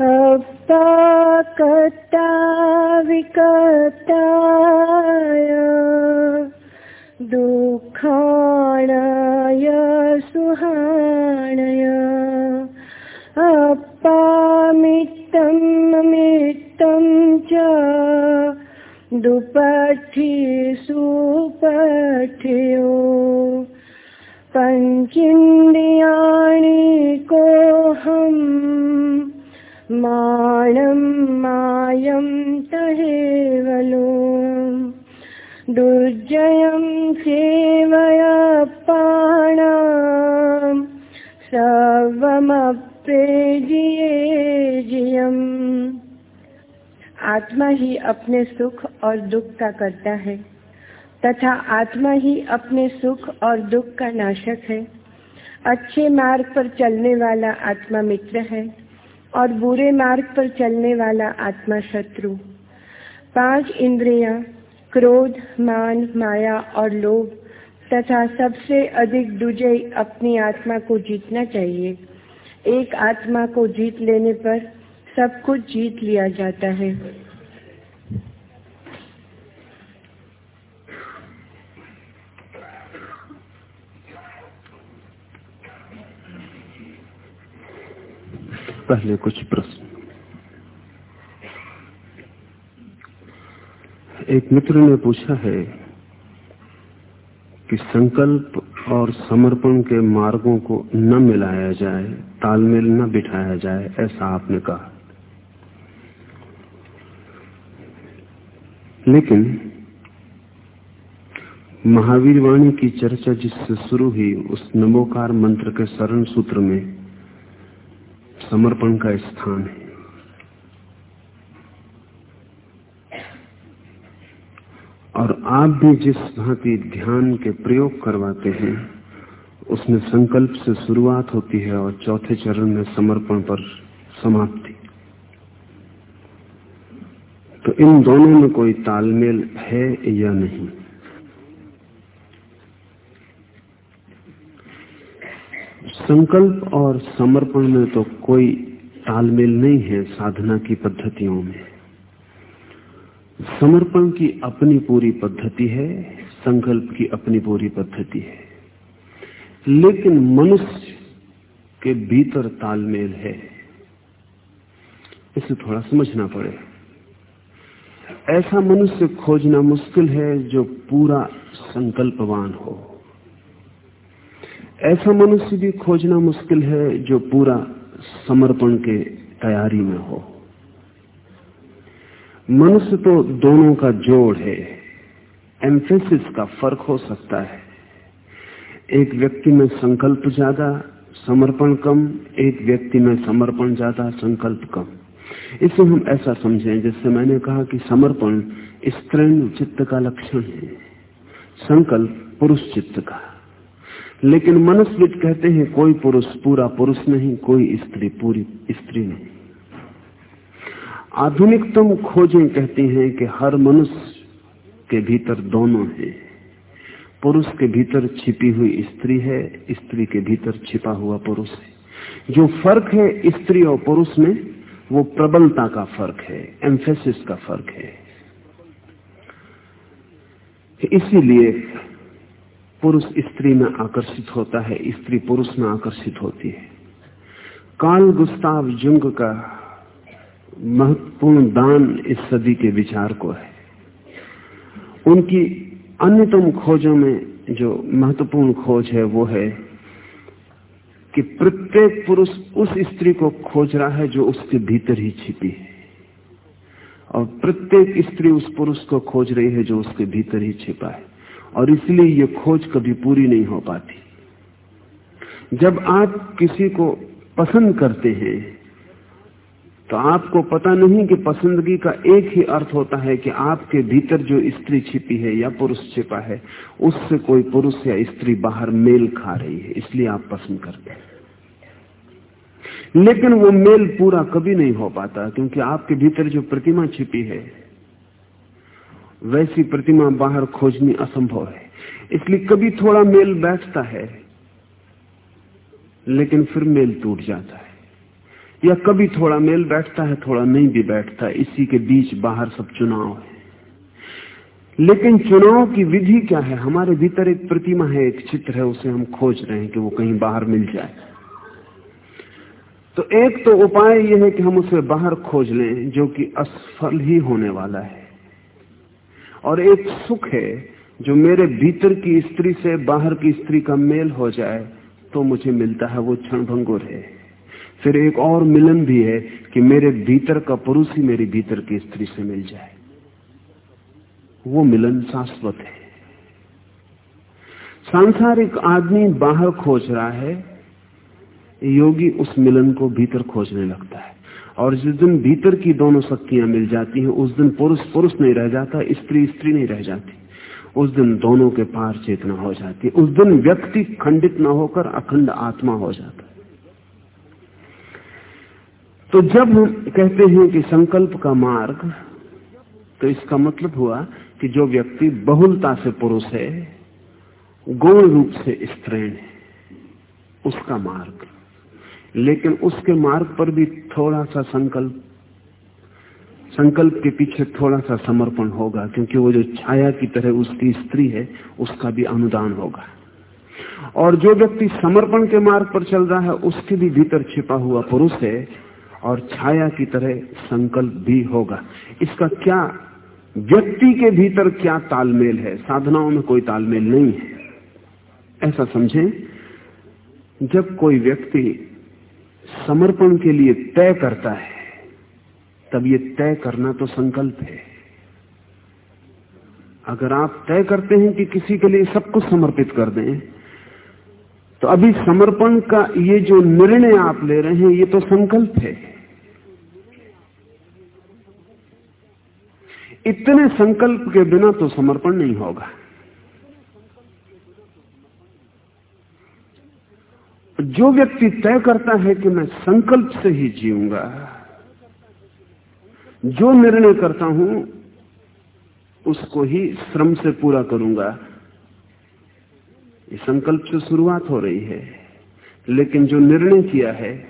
अपाकता विकताय दुःखाणाय सुहाणय। अपामित्तं मित्तं च दुपठी सुपठ्यो पञ्चेन्द्रियाणि कोऽहम् माणं मायं तहेवलो दुर्जयं सेवयापाणां सर्वमप्रेजिये जियम्। आत्मा ही अपने सुख और दुख का करता है, तथा आत्मा ही अपने सुख और दुख का नाशक है। अच्छे मार्ग पर चलने वाला आत्मा मित्र है। और बुरे मार्ग पर चलने वाला आत्मा शत्रु। पाँच इंद्रियाँ, क्रोध, मान, माया और लोभ, तथा सबसे अधिक दुजय अपनी आत्मा को जीतना चाहिए। एक आत्मा को जीत लेने पर सब कुछ जीत लिया जाता है। पहले कुछ प्रश्न। एक मित्र ने पूछा है कि संकल्प और समर्पण के मार्गों को न मिलाया जाए, तालमेल न बिठाया जाए, ऐसा आपने कहा। लेकिन महावीर वाणी की चर्चा जिससे शुरू हुई, उस नमोकार मंत्र के शरण सूत्र में समर्पण का स्थान है। और आप भी जिस भांति ध्यान के प्रयोग करवाते हैं, उसमें संकल्प से शुरुआत होती है और चौथे चरण में समर्पण पर समाप्ति। तो इन दोनों में कोई तालमेल है या नहीं? संकल्प और समर्पण में तो कोई तालमेल नहीं है साधना की पद्धतियों में। समर्पण की अपनी पूरी पद्धति है, संकल्प की अपनी पूरी पद्धति है। लेकिन मनुष्य के भीतर तालमेल है। इसे थोड़ा समझना पड़े। ऐसा मनुष्य खोजना मुश्किल है जो पूरा संकल्पवान हो। ऐसा मनुष्य भी खोजना मुश्किल है जो पूरा समर्पण के तैयारी में हो। मनुष्य तो दोनों का जोड़ है। एम्फेसिस का फ़र्क हो सकता है। एक व्यक्ति में संकल्प ज़्यादा, समर्पण कम, एक व्यक्ति में समर्पण ज़्यादा, संकल्प कम। इसे हम ऐसा समझें जैसे मैंने कहा कि समर्पण स्त्रीण चित्त का लक्षण है। संकल्प पुरुष चित्त का। लेकिन मनुष्यविद कहते हैं, कोई पुरुष पूरा पुरुष नहीं, कोई स्त्री पूरी स्त्री नहीं। आधुनिकतम खोजें कहती हैं कि हर मनुष्य के भीतर दोनों है। पुरुष के भीतर छिपी हुई स्त्री है, स्त्री के भीतर छिपा हुआ पुरुष है। जो फ़र्क है स्त्री और पुरुष में, वो प्रबलता का फ़र्क है एम्फेसिस का फ़र्क है। इसीलिए पुरुष स्त्री में आकर्षित होता है, स्त्री पुरुष में आकर्षित होती है। कार्ल गुस्ताव जुंग का महत्वपूर्ण दान इस सदी के विचार को है। उनकी अन्यतम खोजों में जो महत्वपूर्ण खोज है वो है कि प्रत्येक पुरुष उस स्त्री को खोज रहा है जो उसके भीतर ही छिपी है। और प्रत्येक स्त्री उस पुरुष को खोज रही है जो उसके भीतर ही छिपा है। और इसलिए ये खोज कभी पूरी नहीं हो पाती। जब आप किसी को पसंद करते हैं तो आपको पता नहीं कि पसंदगी का एक ही अर्थ होता है कि आपके भीतर जो स्त्री छिपी है या पुरुष छिपा है, उससे कोई पुरुष या स्त्री बाहर मेल खा रही है, इसलिए आप पसंद करते हैं। लेकिन वो मेल पूरा कभी नहीं हो पाता, क्योंकि आपके भीतर जो प्रतिमा छिपी है वैसी प्रतिमा बाहर खोजनी असंभव है। इसलिए कभी थोड़ा मेल बैठता है, लेकिन फिर मेल टूट जाता है। या कभी थोड़ा मेल बैठता है, थोड़ा नहीं भी बैठता, इसी के बीच बाहर सब चुनाव है। लेकिन चुनाव की विधि क्या है? हमारे भीतर एक प्रतिमा है, एक चित्र है, उसे हम खोज रहे हैं कि वो कहीं बाहर मिल जाए। तो एक तो उपाय यह है कि हम उसे बाहर खोज लें, जो कि असफल ही होने वाला है। और एक सुख है, जो मेरे भीतर की स्त्री से बाहर की स्त्री का मेल हो जाए तो मुझे मिलता है, वो क्षण भंगुर है। फिर एक और मिलन भी है कि मेरे भीतर का पुरुष ही मेरी भीतर की स्त्री से मिल जाए। वो मिलन शाश्वत है। सांसारिक आदमी बाहर खोज रहा है, योगी उस मिलन को भीतर खोजने लगता है। और जिस दिन भीतर की दोनों शक्तियाँ मिल जाती हैं, उस दिन पुरुष पुरुष नहीं रह जाता, स्त्री स्त्री नहीं रह जाती। उस दिन दोनों के पार चेतना हो जाती। उस दिन व्यक्ति खंडित न होकर अखंड आत्मा हो जाता। तो जब हम कहते हैं कि संकल्प का मार्ग तो इसका मतलब हुआ कि जो व्यक्ति बहुलता से पुरुष है, गौण रूप से स्त्रीण है, उसका मार्ग। लेकिन उसके मार्ग पर भी थोड़ा सा संकल्प संकल्प के पीछे थोड़ा सा समर्पण होगा, क्योंकि वो जो छाया की तरह उसकी स्त्री है, उसका भी अनुदान होगा। और जो व्यक्ति समर्पण के मार्ग पर चल रहा है, उसके भी भीतर छिपा हुआ पुरुष है, और छाया की तरह संकल्प भी होगा। इसका क्या, व्यक्ति के भीतर क्या तालमेल है? साधनाओं में कोई तालमेल नहीं है। ऐसा समझें, जब कोई व्यक्ति समर्पण के लिए तय करता है, तब ये तय करना तो संकल्प है। अगर आप तय करते हैं कि किसी के लिए सब कुछ समर्पित कर दें तो अभी समर्पण का ये जो निर्णय आप ले रहे हैं, ये तो संकल्प है। इतने संकल्प के बिना तो समर्पण नहीं होगा। जो व्यक्ति तय करता है कि मैं संकल्प से ही जीऊँगा, जो निर्णय करता हूँ, उसको ही श्रम से पूरा करूँगा। ये संकल्प से शुरुआत हो रही है, लेकिन जो निर्णय किया है,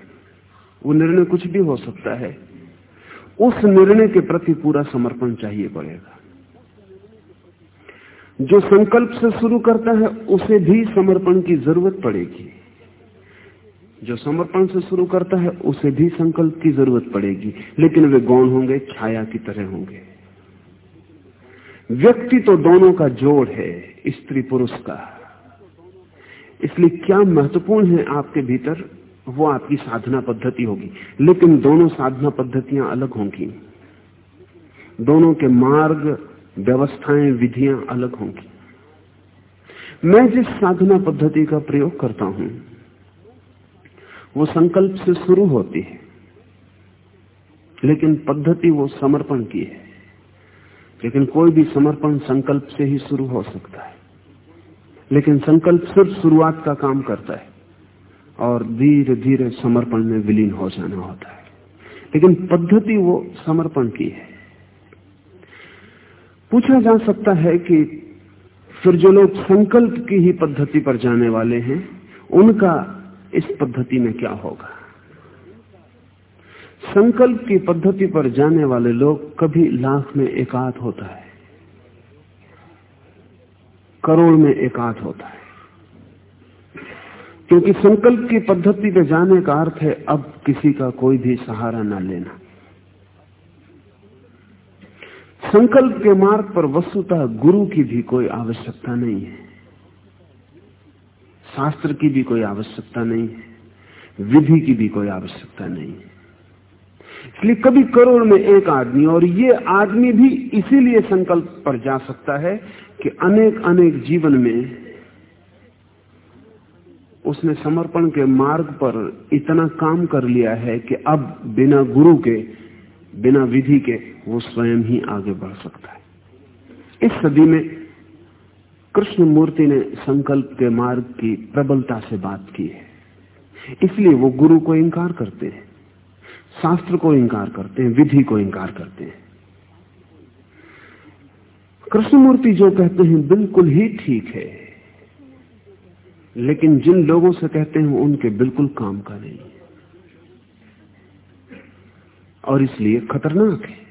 वो निर्णय कुछ भी हो सकता है। उस निर्णय के प्रति पूरा समर्पण चाहिए पड़ेगा। जो संकल्प से शुरू करता है, उसे भी समर्पण की ज़रूरत पड़ेगी। जो समर्पण से शुरू करता है, उसे भी संकल्प की ज़रूरत पड़ेगी। लेकिन वे गौण होंगे, छाया की तरह होंगे। व्यक्ति तो दोनों का जोड़ है, स्त्री पुरुष का। इसलिए क्या महत्वपूर्ण है आपके भीतर? वो आपकी साधना पद्धति होगी। लेकिन दोनों साधना पद्धतियाँ अलग होंगी। दोनों के मार्ग, व्यवस्थाएँ, विधियाँ अलग होंगी। मैं जिस साधना पद्धति का प्रयोग करता हूँ वो संकल्प से शुरू होती है, लेकिन पद्धति वो समर्पण की है। लेकिन कोई भी समर्पण संकल्प से ही शुरू हो सकता है। लेकिन संकल्प सिर्फ़ शुरुआत का काम करता है और धीरे धीरे समर्पण में विलीन हो जाना होता है। लेकिन पद्धति वो समर्पण की है। पूछा जा सकता है कि फिर जो लोग संकल्प की ही पद्धति पर जाने वाले हैं, उनका इस पद्धति में क्या होगा? संकल्प की पद्धति पर जाने वाले लोग कभी लाख में एकाध होता है। करोड़ में एकाध होता है। क्योंकि संकल्प की पद्धति पे जाने का अर्थ है, अब किसी का कोई भी सहारा ना लेना। संकल्प के मार्ग पर वस्तुतः गुरु की भी कोई आवश्यकता नहीं है। शास्त्र की भी कोई आवश्यकता नहीं है, विधि की भी कोई आवश्यकता नहीं है। इसलिए कभी करोड़ में एक आदमी, और ये आदमी भी इसीलिए संकल्प पर जा सकता है कि अनेक अनेक जीवन में उसने समर्पण के मार्ग पर इतना काम कर लिया है कि अब बिना गुरु के, बिना विधि के वो स्वयं ही आगे बढ़ सकता है। इस सदी में कृष्ण मूर्ति ने संकल्प के मार्ग की प्रबलता से बात की है। इसलिए वो गुरु को इंकार करते हैं, शास्त्र को इंकार करते हैं, विधि को इंकार करते हैं। कृष्णमूर्ति जो कहते हैं बिल्कुल ही ठीक है, लेकिन जिन लोगों से कहते हैं उनके बिल्कुल काम का नहीं और इसलिए खतरनाक है।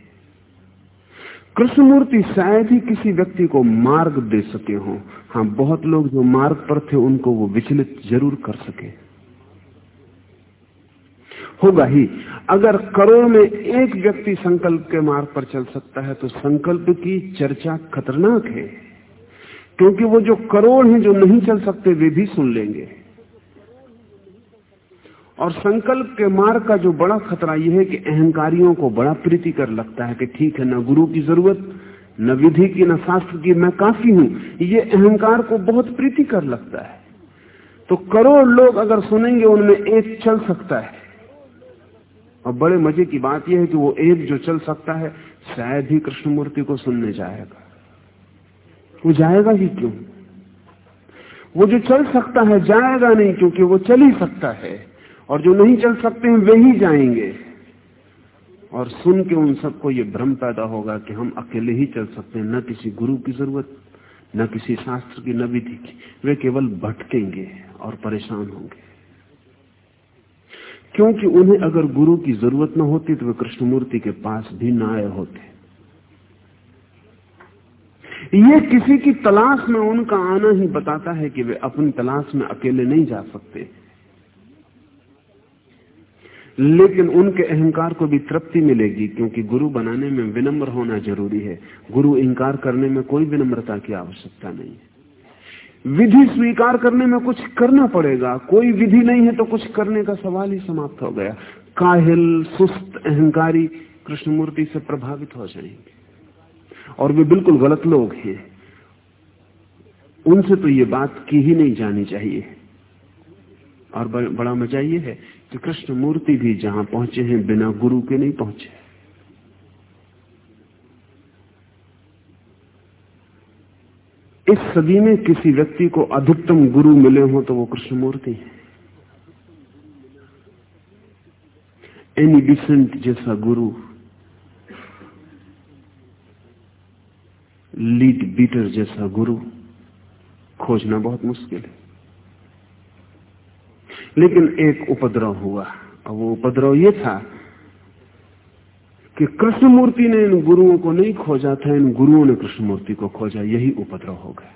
कृष्णमूर्ति शायद ही किसी व्यक्ति को मार्ग दे सके हो। हाँ बहुत लोग जो मार्ग पर थे, उनको वो विचलित ज़रूर कर सके। होगा ही। अगर करोड़ में एक व्यक्ति संकल्प के मार्ग पर चल सकता है तो संकल्प की चर्चा खतरनाक है। क्योंकि वो जो करोड़ हैं, जो नहीं चल सकते, वे भी सुन लेंगे। और संकल्प के मार्ग का जो बड़ा खतरा यह है कि अहंकारियों को बड़ा प्रीतिकर लगता है कि ठीक है, न गुरु की ज़रूरत, न विधि की, न शास्त्र की, मैं काफ़ी हूँ। ये अहंकार को बहुत प्रीतिकर लगता है। तो करोड़ लोग अगर सुनेंगे, उनमें एक चल सकता है। और बड़े मज़े की बात यह है कि वो एक जो चल सकता है, शायद ही कृष्णमूर्ति को सुनने जाएगा। वो जाएगा ही क्यों? वो जो चल सकता है, जाएगा नहीं क्योंकि वो चल ही सकता है। और जो नहीं चल सकते हैं, वे ही जाएँगे। और सुन के उन सबको ये भ्रम पैदा होगा कि हम अकेले ही चल सकते हैं, न किसी गुरु की ज़रूरत, न किसी शास्त्र की, न विधि की। वे केवल भटकेंगे और परेशान होंगे। क्योंकि उन्हें अगर गुरु की ज़रूरत न होती तो वे कृष्णमूर्ति के पास भी न आए होते। ये किसी की तलाश में उनका आना ही बताता है कि वे अपनी तलाश में अकेले नहीं जा सकते। लेकिन उनके अहंकार को भी तृप्ति मिलेगी, क्योंकि गुरु बनाने में विनम्र होना ज़रूरी है। गुरु इंकार करने में कोई विनम्रता की आवश्यकता नहीं है। विधि स्वीकार करने में कुछ करना पड़ेगा। कोई विधि नहीं है तो कुछ करने का सवाल ही समाप्त हो गया। काहिल, सुस्त, अहंकारी कृष्णमूर्ति से प्रभावित हो जाएँगे। और वे बिल्कुल गलत लोग हैं। उनसे तो ये बात की ही नहीं जानी चाहिए। और बड़ा मज़ा ये है कि कृष्ण मूर्ति भी जहाँ पहुँचे हैं, बिना गुरु के नहीं पहुँचे। इस सदी में किसी व्यक्ति को अधिकतम गुरु मिले हो तो वो कृष्ण मूर्ति है। एनी डिसेंट जैसा गुरु लीड बीटर जैसा गुरु, खोजना बहुत मुश्किल है। लेकिन एक उपद्रव हुआ। और वो उपद्रव ये था कि कृष्णमूर्ति ने इन गुरुओं को नहीं खोजा था, इन गुरुओं ने कृष्णमूर्ति को खोजा। यही उपद्रव हो गया।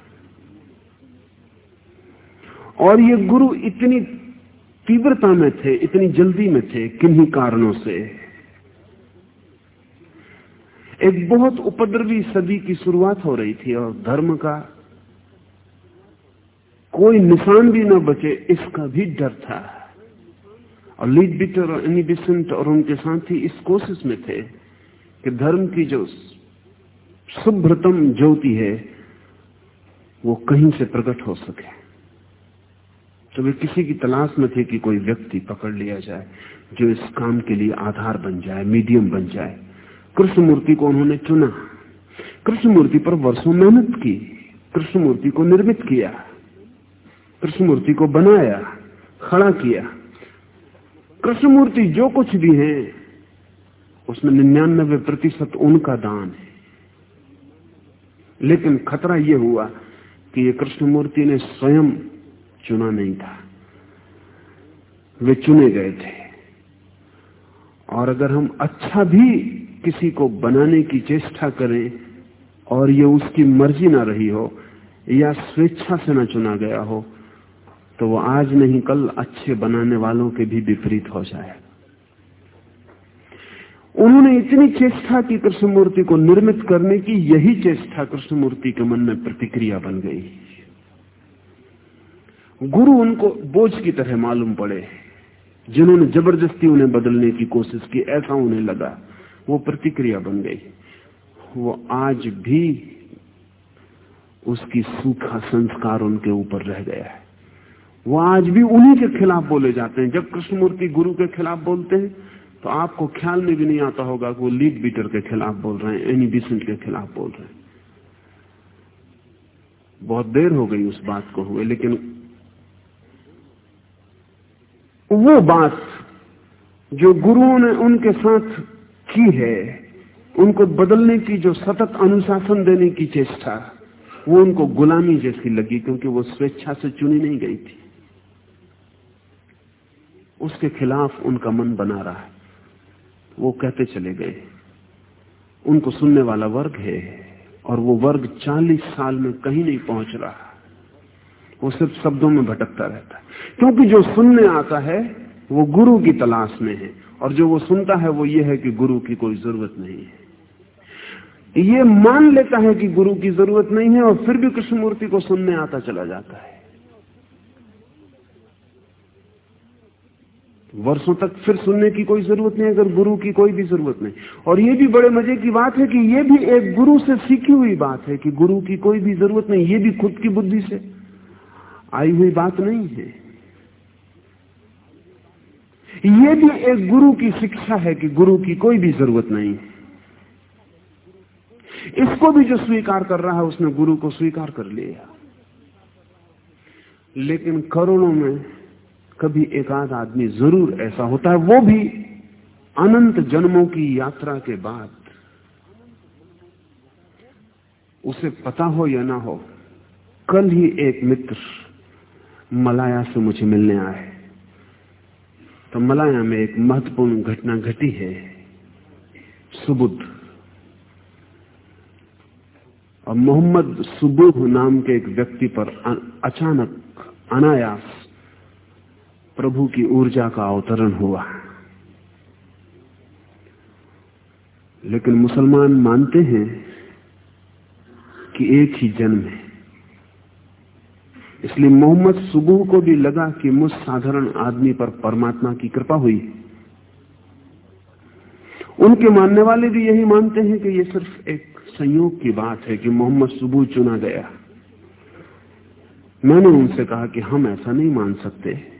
और ये गुरु इतनी तीव्रता में थे, इतनी जल्दी में थे किन्हीं कारणों से। एक बहुत उपद्रवी सदी की शुरुआत हो रही थी और धर्म का कोई निशान भी न बचे, इसका भी डर था। और लीड बिटर और एनी बिसेंट और उनके साथी इस कोशिश में थे कि धर्म की जो शुभ्रतम ज्योति है, वो कहीं से प्रकट हो सके। तो वे किसी की तलाश में थे कि कोई व्यक्ति पकड़ लिया जाए, जो इस काम के लिए आधार बन जाए, मीडियम बन जाए। कृष्ण मूर्ति को उन्होंने चुना। कृष्ण मूर्ति पर वर्षों मेहनत की। कृष्ण मूर्ति को निर्मित किया। कृष्णमूर्ति को बनाया, खड़ा किया। कृष्णमूर्ति जो कुछ भी है, उसमें निन्यानबे प्रतिशत उनका दान है। लेकिन खतरा यह हुआ कि ये कृष्णमूर्ति ने स्वयं चुना नहीं था। वे चुने गए थे। और अगर हम अच्छा भी किसी को बनाने की चेष्टा करें और ये उसकी मर्ज़ी ना रही हो या स्वेच्छा से ना चुना गया हो तो वो आज नहीं, कल अच्छे बनाने वालों के भी विपरीत हो जाए। उन्होंने इतनी चेष्टा की कृष्णमूर्ति को निर्मित करने की, यही चेष्टा कृष्णमूर्ति के मन में प्रतिक्रिया बन गई। गुरु उनको बोझ की तरह मालूम पड़े, जिन्होंने ज़बरदस्ती उन्हें बदलने की कोशिश की, ऐसा उन्हें लगा, वो प्रतिक्रिया बन गई। वो आज भी उसकी सूखा संस्कार उनके ऊपर रह गया है। वो आज भी उन्हीं के खिलाफ बोले जाते हैं। जब कृष्णमूर्ति गुरु के खिलाफ बोलते हैं तो आपको ख्याल में भी नहीं आता होगा कि वो लीड बीटर के खिलाफ बोल रहे हैं, एनी बिसेंट के खिलाफ बोल रहे हैं। बहुत देर हो गई उस बात को हुए, लेकिन वो बात जो गुरुओं ने उनके साथ की है, उनको बदलने की जो सतत अनुशासन देने की चेष्टा, वो उनको गुलामी जैसी लगी, क्योंकि वो स्वेच्छा से चुनी नहीं गई थी। उसके खिलाफ उनका मन बना रहा है। वो कहते चले गए, उनको सुनने वाला वर्ग है और वो वर्ग 40 साल में कहीं नहीं पहुँच रहा। वो सिर्फ़ शब्दों में भटकता रहता है। क्योंकि जो सुनने आता है, वो गुरु की तलाश में है और जो वो सुनता है, वो ये है कि गुरु की कोई ज़रूरत नहीं है। ये मान लेता है कि गुरु की ज़रूरत नहीं है और फिर भी कृष्णमूर्ति को सुनने आता चला जाता है। वर्षों तक फिर सुनने की कोई ज़रूरत नहीं, अगर गुरु की कोई भी ज़रूरत नहीं। और ये भी बड़े मज़े की बात है कि ये भी एक गुरु से सीखी हुई बात है कि गुरु की कोई भी ज़रूरत नहीं, ये भी खुद की बुद्धि से आई हुई बात नहीं है। ये भी एक गुरु की शिक्षा है कि गुरु की कोई भी ज़रूरत नहीं। है इसको भी जो स्वीकार कर रहा है, उसने गुरु को स्वीकार कर लिया। लेकिन करोड़ों में कभी एक आध आदमी ज़रूर ऐसा होता है, वो भी अनंत जन्मों की यात्रा के बाद। उसे पता हो या ना हो, कल ही एक मित्र मलाया से मुझे मिलने आए। तो मलाया में एक महत्वपूर्ण घटना घटी है, सुबुद। और मोहम्मद सुबुह नाम के एक व्यक्ति पर अचानक अनायास प्रभु की ऊर्जा का अवतरण हुआ। लेकिन मुसलमान मानते हैं कि एक ही जन्म है। इसलिए मोहम्मद सुबह को भी लगा कि मुझ साधारण आदमी पर परमात्मा की कृपा हुई। उनके मानने वाले भी यही मानते हैं कि यह सिर्फ़ एक संयोग की बात है कि मोहम्मद सुबह चुना गया। मैंने उनसे कहा कि हम ऐसा नहीं मान सकते।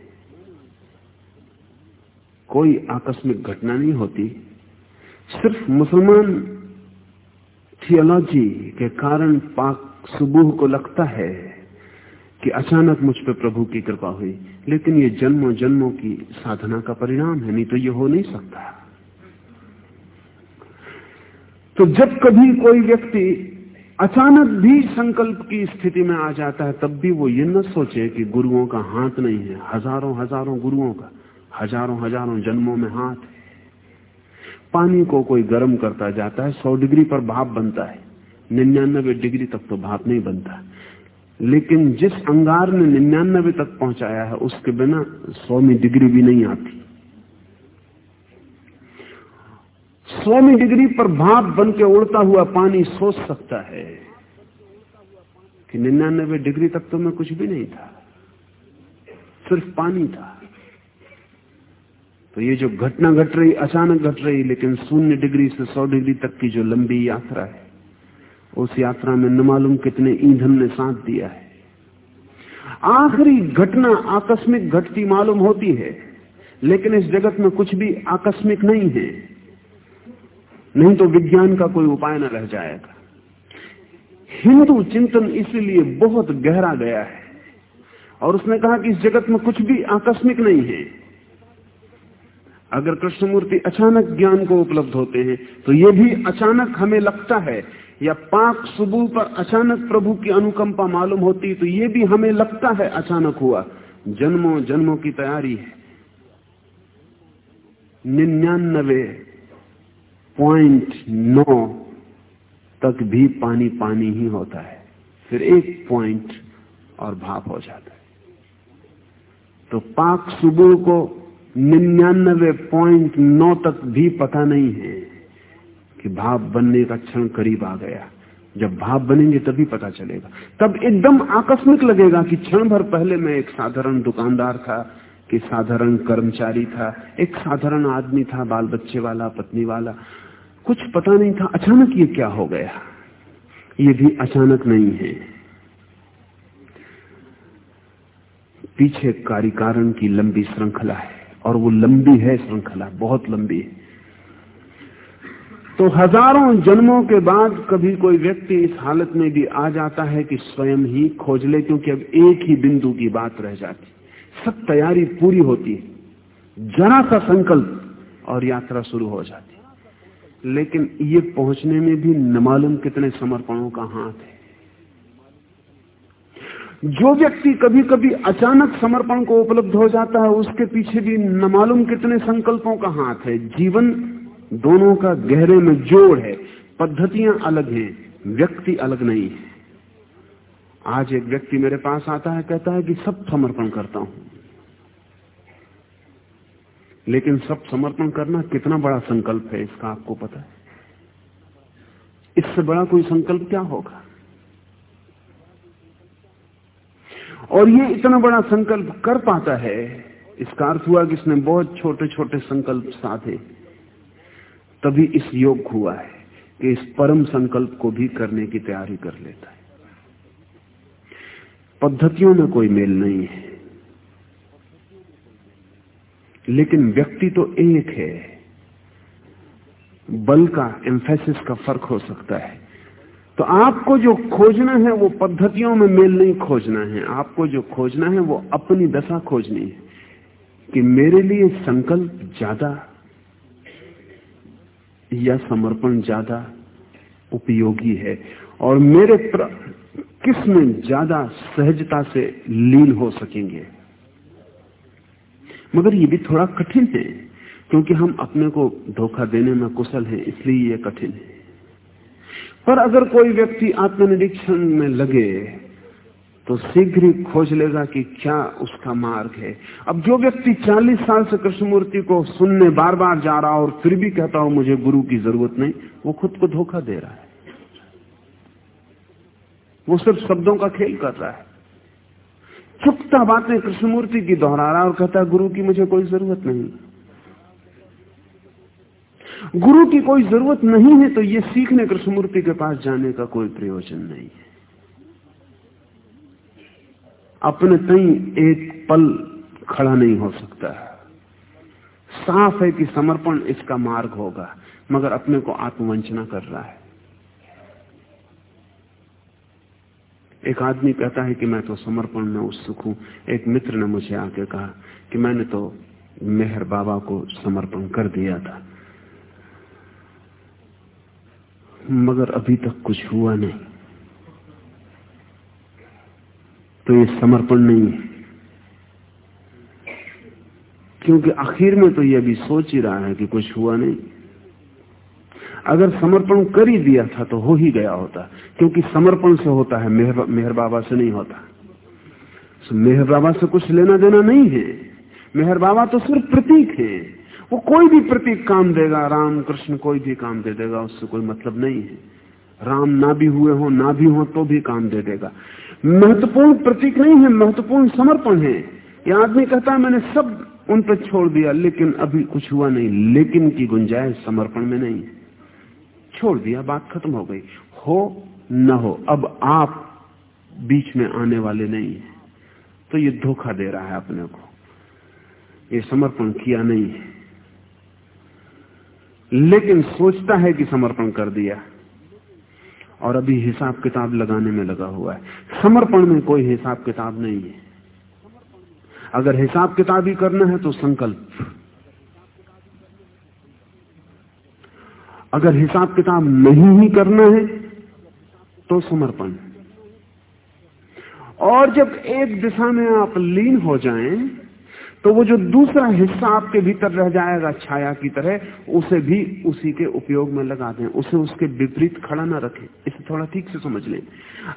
कोई आकस्मिक घटना नहीं होती। सिर्फ़ मुसलमान थियोलॉजी के कारण पाक सुबूह को लगता है कि अचानक मुझ पर प्रभु की कृपा हुई, लेकिन ये जन्मों जन्मों की साधना का परिणाम है, नहीं तो ये हो नहीं सकता। तो जब कभी कोई व्यक्ति अचानक भी संकल्प की स्थिति में आ जाता है, तब भी वो ये न सोचे कि गुरुओं का हाथ नहीं है हज़ारों हज़ारों गुरुओं का। हज़ारों हज़ारों जन्मों में हाथ। है पानी को कोई गर्म करता जाता है, सौ डिग्री पर भाप बनता है। निन्यानबे डिग्री तक तो भाप नहीं बनता। लेकिन जिस अंगार ने निन्यानबे तक पहुँचाया है, उसके बिना सौवीं डिग्री भी नहीं आती। सौवीं डिग्री पर भाप बन के उड़ता हुआ पानी सोच सकता है कि निन्यानबे डिग्री तक तो मैं कुछ भी नहीं था। सिर्फ़ पानी था। तो ये जो घटना घट रही, अचानक घट रही, लेकिन शून्य डिग्री से सौ डिग्री तक की जो लंबी यात्रा है, उस यात्रा में न मालूम कितने ईंधन ने साथ दिया है। आखिरी घटना आकस्मिक घटती मालूम होती है, लेकिन इस जगत में कुछ भी आकस्मिक नहीं है। नहीं तो विज्ञान का कोई उपाय न रह जाएगा। हिंदू चिंतन इसलिए बहुत गहरा गया है, और उसने कहा कि इस जगत में कुछ भी आकस्मिक नहीं है। अगर कृष्णमूर्ति अचानक ज्ञान को उपलब्ध होते हैं तो ये भी अचानक हमें लगता है, या पाक सुबह पर अचानक प्रभु की अनुकंपा मालूम होती तो ये भी हमें लगता है अचानक हुआ। जन्मों जन्मों की तैयारी है। निन्यानबे पॉइंट नौ तक भी पानी पानी ही होता है। फिर एक पॉइंट और भाप हो जाता है। तो पाक सुबह को निन्यानबे पॉइंट नौ तक भी पता नहीं है कि भाप बनने का क्षण करीब आ गया। जब भाप बनेंगे तभी पता चलेगा। तब एकदम आकस्मिक लगेगा कि क्षण भर पहले मैं एक साधारण दुकानदार था, कि साधारण कर्मचारी था, एक साधारण आदमी था बाल बच्चे वाला, पत्नी वाला। कुछ पता नहीं था अचानक ये क्या हो गया। ये भी अचानक नहीं है। पीछे कार्य कारण की लंबी श्रृंखला है। और वो लंबी है श्रृंखला, बहुत लंबी है। तो हज़ारों जन्मों के बाद कभी कोई व्यक्ति इस हालत में भी आ जाता है कि स्वयं ही खोज ले, क्योंकि अब एक ही बिंदु की बात रह जाती सब तैयारी पूरी होती है। जरा सा संकल्प और यात्रा शुरू हो जाती लेकिन ये पहुँचने में भी न मालूम कितने समर्पणों का हाथ है। जो व्यक्ति कभी कभी अचानक समर्पण को उपलब्ध हो जाता है, उसके पीछे भी न मालूम कितने संकल्पों का हाथ है। जीवन दोनों का गहरे में जोड़ है। पद्धतियाँ अलग हैं, व्यक्ति अलग नहीं है। आज एक व्यक्ति मेरे पास आता है, कहता है कि सब समर्पण करता हूँ। लेकिन सब समर्पण करना कितना बड़ा संकल्प है, इसका आपको पता है। इससे बड़ा कोई संकल्प क्या होगा? और ये इतना बड़ा संकल्प कर पाता है, इसका अर्थ हुआ कि इसने बहुत छोटे छोटे संकल्प साधे। तभी इस योग हुआ है कि इस परम संकल्प को भी करने की तैयारी कर लेता है। पद्धतियों में कोई मेल नहीं है। लेकिन व्यक्ति तो एक है। बल का एम्फेसिस का फ़र्क हो सकता है। तो आपको जो खोजना है, वो पद्धतियों में मेल नहीं खोजना है। आपको जो खोजना है, वो अपनी दशा खोजनी है कि मेरे लिए संकल्प ज़्यादा या समर्पण ज़्यादा उपयोगी है और मेरे किसमें ज़्यादा सहजता से लीन हो सकेंगे। मगर ये भी थोड़ा कठिन है, क्योंकि हम अपने को धोखा देने में कुशल हैं, इसलिए ये कठिन है। पर अगर कोई व्यक्ति आत्मनिरीक्षण में लगे तो शीघ्र ही खोज लेगा कि क्या उसका मार्ग है। अब जो व्यक्ति 40 साल से कृष्णमूर्ति को सुनने बार बार जा रहा और फिर भी कहता हो, मुझे गुरु की ज़रूरत नहीं, वो खुद को धोखा दे रहा है। वो सिर्फ़ शब्दों का खेल कर रहा है। चुपता बातें कृष्णमूर्ति की दोहरा रहा और कहता गुरु की मुझे कोई ज़रूरत नहीं। गुरु की कोई ज़रूरत नहीं है तो ये सीखने कृष्णमूर्ति के पास जाने का कोई प्रयोजन नहीं है। अपने तई एक पल खड़ा नहीं हो सकता। साफ़ है कि समर्पण इसका मार्ग होगा, मगर अपने को आत्मवंचना कर रहा है। एक आदमी कहता है कि मैं तो समर्पण में उत्सुक हूँ। एक मित्र ने मुझे आके कहा कि मैंने तो मेहर बाबा को समर्पण कर दिया था। मगर अभी तक कुछ हुआ नहीं। तो ये समर्पण नहीं है। क्योंकि आखिर में तो ये अभी सोच ही रहा है कि कुछ हुआ नहीं। अगर समर्पण कर ही दिया था तो हो ही गया होता। क्योंकि समर्पण से होता है मेहर, मेहर बाबा से नहीं होता। तो मेहर बाबा से कुछ लेना देना नहीं है। मेहर बाबा तो सिर्फ़ प्रतीक है। वो कोई भी प्रतीक काम देगा राम कृष्ण कोई भी काम दे देगा, उससे कोई मतलब नहीं है। राम ना भी हुए हो, ना भी हो तो भी काम दे देगा। महत्वपूर्ण प्रतीक नहीं है, महत्वपूर्ण समर्पण है। यह आदमी कहता है, मैंने सब उन पर छोड़ दिया, लेकिन अभी कुछ हुआ नहीं। लेकिन की गुंजाइश समर्पण में नहीं छोड़ दिया, बात खत्म हो गई। हो, न हो, अब आप बीच में आने वाले नहीं है। तो ये धोखा दे रहा है अपने को। ये समर्पण किया नहीं है। लेकिन सोचता है कि समर्पण कर दिया। और अभी हिसाब किताब लगाने में लगा हुआ है। समर्पण में कोई हिसाब किताब नहीं है। अगर हिसाब किताब ही करना है तो संकल्प। अगर हिसाब किताब नहीं ही करना है तो समर्पण। और जब एक दिशा में आप लीन हो जाएँ तो वो जो दूसरा हिस्सा आपके भीतर रह जाएगा छाया की तरह, उसे भी उसी के उपयोग में लगा दें। उसे उसके विपरीत खड़ा ना रखें। इसे थोड़ा ठीक से समझ लें।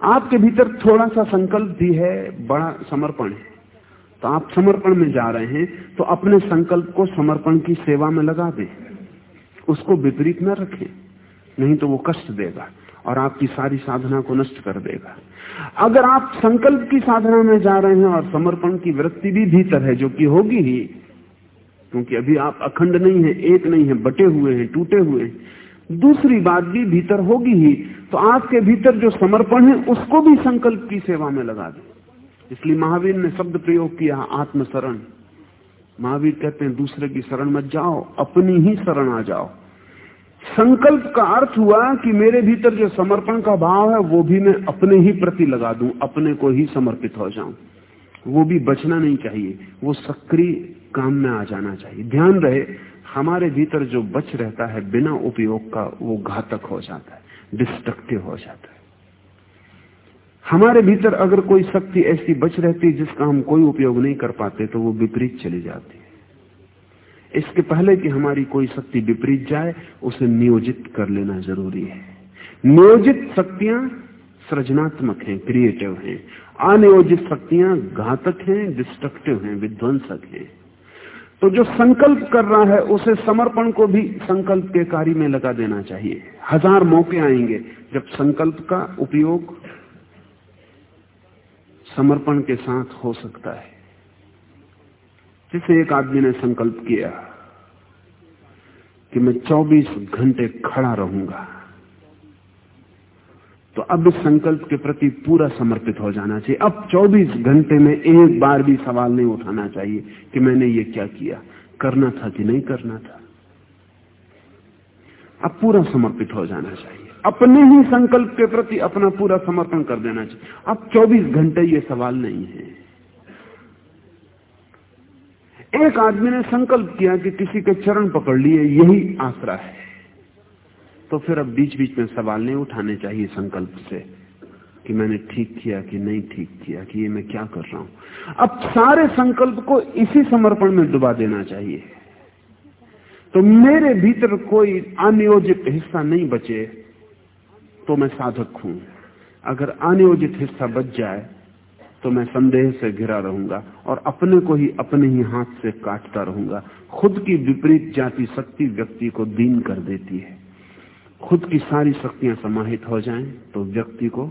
आपके भीतर थोड़ा सा संकल्प भी है, बड़ा समर्पण है। तो आप समर्पण में जा रहे हैं तो अपने संकल्प को समर्पण की सेवा में लगा दें। उसको विपरीत न रखें। नहीं तो वो कष्ट देगा और आपकी सारी साधना को नष्ट कर देगा। अगर आप संकल्प की साधना में जा रहे हैं और समर्पण की वृत्ति भी भीतर है, जो कि होगी ही, क्योंकि अभी आप अखंड नहीं है, एक नहीं है, बटे हुए हैं, टूटे हुए हैं, दूसरी बात भी भीतर होगी ही तो आपके भीतर जो समर्पण है, उसको भी संकल्प की सेवा में लगा दें। इसलिए महावीर ने शब्द प्रयोग किया, आत्मशरण। महावीर कहते हैं, दूसरे की शरण मत जाओ, अपनी ही शरण आ जाओ। संकल्प का अर्थ हुआ कि मेरे भीतर जो समर्पण का भाव है, वो भी मैं अपने ही प्रति लगा दूँ, अपने को ही समर्पित हो जाऊँ। वो भी बचना नहीं चाहिए, वो सक्रिय काम में आ जाना चाहिए। ध्यान रहे, हमारे भीतर जो बच रहता है बिना उपयोग का, वो घातक हो जाता है डिस्ट्रक्टिव हो जाता है। हमारे भीतर अगर कोई शक्ति ऐसी बच रहती जिसका हम कोई उपयोग नहीं कर पाते तो वो विपरीत चली जाती। है इसके पहले कि हमारी कोई शक्ति विपरीत जाए, उसे नियोजित कर लेना ज़रूरी है। नियोजित शक्तियाँ सृजनात्मक हैं क्रिएटिव हैं। अनियोजित शक्तियाँ घातक हैं डिस्ट्रक्टिव हैं, विध्वंसक हैं। तो जो संकल्प कर रहा है, उसे समर्पण को भी संकल्प के कार्य में लगा देना चाहिए। हज़ार मौके आएँगे, जब संकल्प का उपयोग समर्पण के साथ हो सकता है। जैसे एक आदमी ने संकल्प किया कि मैं 24 घंटे खड़ा रहूँगा तो अब इस संकल्प के प्रति पूरा समर्पित हो जाना चाहिए। अब 24 घंटे में एक बार भी सवाल नहीं उठाना चाहिए कि मैंने ये क्या किया। करना था कि नहीं करना था। अब पूरा समर्पित हो जाना चाहिए। अपने ही संकल्प के प्रति अपना पूरा समर्पण कर देना चाहिए। अब 24 घंटे ये सवाल नहीं है। एक आदमी ने संकल्प किया कि किसी के चरण पकड़ लिए, यही आसरा है। तो फिर अब बीच बीच में सवाल नहीं उठाने चाहिए संकल्प से कि मैंने ठीक किया कि नहीं ठीक किया, कि ये मैं क्या कर रहा हूँ। अब सारे संकल्प को इसी समर्पण में डुबा देना चाहिए। तो मेरे भीतर कोई अनियोजित हिस्सा नहीं बचे तो मैं साधक हूँ। अगर अनियोजित हिस्सा बच जाए तो मैं संदेह से घिरा रहूँगा और अपने को ही अपने ही हाथ से काटता रहूँगा। खुद की विपरीत जाति शक्ति व्यक्ति को दीन कर देती है। खुद की सारी शक्तियाँ समाहित हो जाएँ तो व्यक्ति को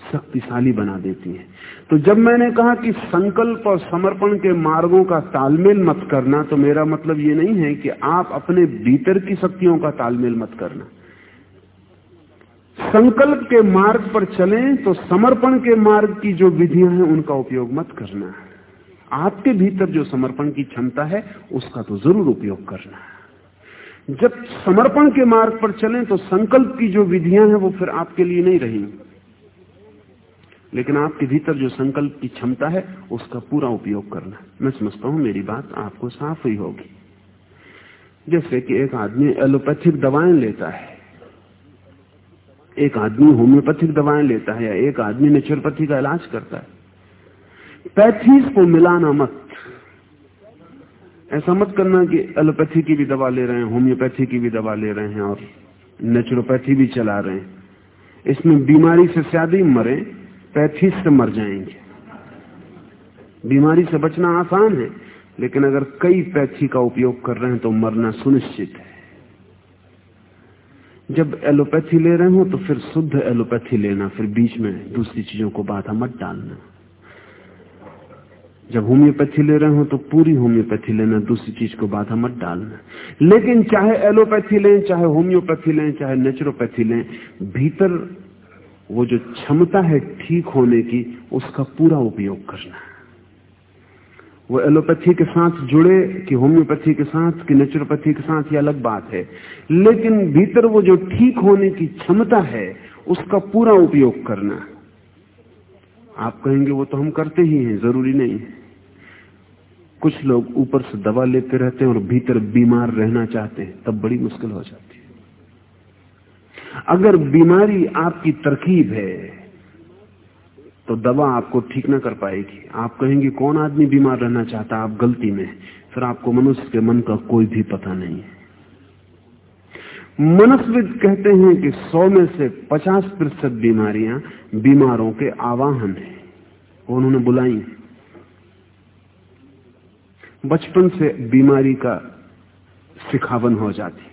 शक्तिशाली बना देती है। तो जब मैंने कहा कि संकल्प और समर्पण के मार्गों का तालमेल मत करना तो मेरा मतलब ये नहीं है कि आप अपने भीतर की शक्तियों का तालमेल मत करना। संकल्प के मार्ग पर चलें तो समर्पण के मार्ग की जो विधियाँ हैं, उनका उपयोग मत करना। आपके भीतर जो समर्पण की क्षमता है, उसका तो ज़रूर उपयोग करना। जब समर्पण के मार्ग पर चलें तो संकल्प की जो विधियाँ हैं, वो फिर आपके लिए नहीं रही। लेकिन आपके भीतर जो संकल्प की क्षमता है, उसका पूरा उपयोग करना। मैं समझता हूँ, मेरी बात आपको साफ़ हुई होगी। जैसे कि एक आदमी एलोपैथिक दवाएँ लेता है। एक आदमी होम्योपैथिक दवाएँ लेता है या एक आदमी नेचुरोपैथी का इलाज करता है। पैथीज को मिलाना मत। ऐसा मत करना कि एलोपैथी की भी दवा ले रहे हैं, होम्योपैथी की भी दवा ले रहे हैं और नेचुरोपैथी भी चला रहे हैं। इसमें बीमारी से ज़्यादा ही मरे, पैथीज से मर जाएँगे। बीमारी से बचना आसान है, लेकिन अगर कई पैथी का उपयोग कर रहे हैं तो मरना सुनिश्चित है। जब एलोपैथी ले रहे हो तो फिर शुद्ध एलोपैथी लेना, फिर बीच में दूसरी चीज़ों को बाधा मत डालना। जब होम्योपैथी ले रहे हो तो पूरी होम्योपैथी लेना, दूसरी चीज़ को बाधा मत डालना। लेकिन चाहे एलोपैथी लें, चाहे होम्योपैथी लें, चाहे नेचुरोपैथी लें, भीतर वो जो क्षमता है ठीक होने की, उसका पूरा उपयोग करना वो एलोपैथी के साथ जुड़े कि होम्योपैथी के साथ, कि नेचुरोपैथी के साथ, ये अलग बात है। लेकिन भीतर वो जो ठीक होने की क्षमता है, उसका पूरा उपयोग करना। आप कहेंगे, वो तो हम करते ही हैं, ज़रूरी नहीं कुछ लोग ऊपर से दवा लेते रहते हैं और भीतर बीमार रहना चाहते हैं, तब बड़ी मुश्किल हो जाती है। अगर बीमारी आपकी तरकीब है तो दवा आपको ठीक ना कर पाएगी। आप कहेंगे, कौन आदमी बीमार रहना चाहता आप गलती में फिर आपको मनुष्य के मन का कोई भी पता नहीं है। मनस्विद कहते हैं कि 100 में से 50 प्रतिशत बीमारियाँ बीमारों के आवाहन है। उन्होंने बुलाई बचपन से बीमारी का सिखावन हो जाती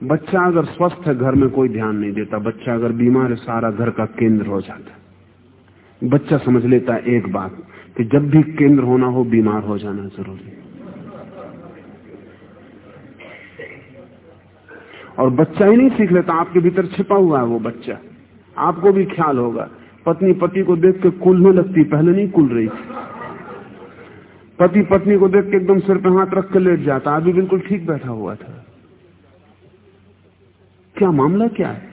बच्चा अगर स्वस्थ है, घर में कोई ध्यान नहीं देता। बच्चा अगर बीमार है, सारा घर का केंद्र हो जाता बच्चा समझ लेता है एक बात, कि जब भी केंद्र होना हो, बीमार हो जाना ज़रूरी। है और बच्चा ही नहीं सीख लेता, आपके भीतर छिपा हुआ है वो बच्चा। आपको भी ख्याल होगा पत्नी पति को देख के कुलने लगती, पहले नहीं कुल रही। थी पति पत्नी को देख के एकदम सिर पे हाथ रख के लेट जाता अभी बिल्कुल ठीक बैठा हुआ था। क्या मामला क्या है?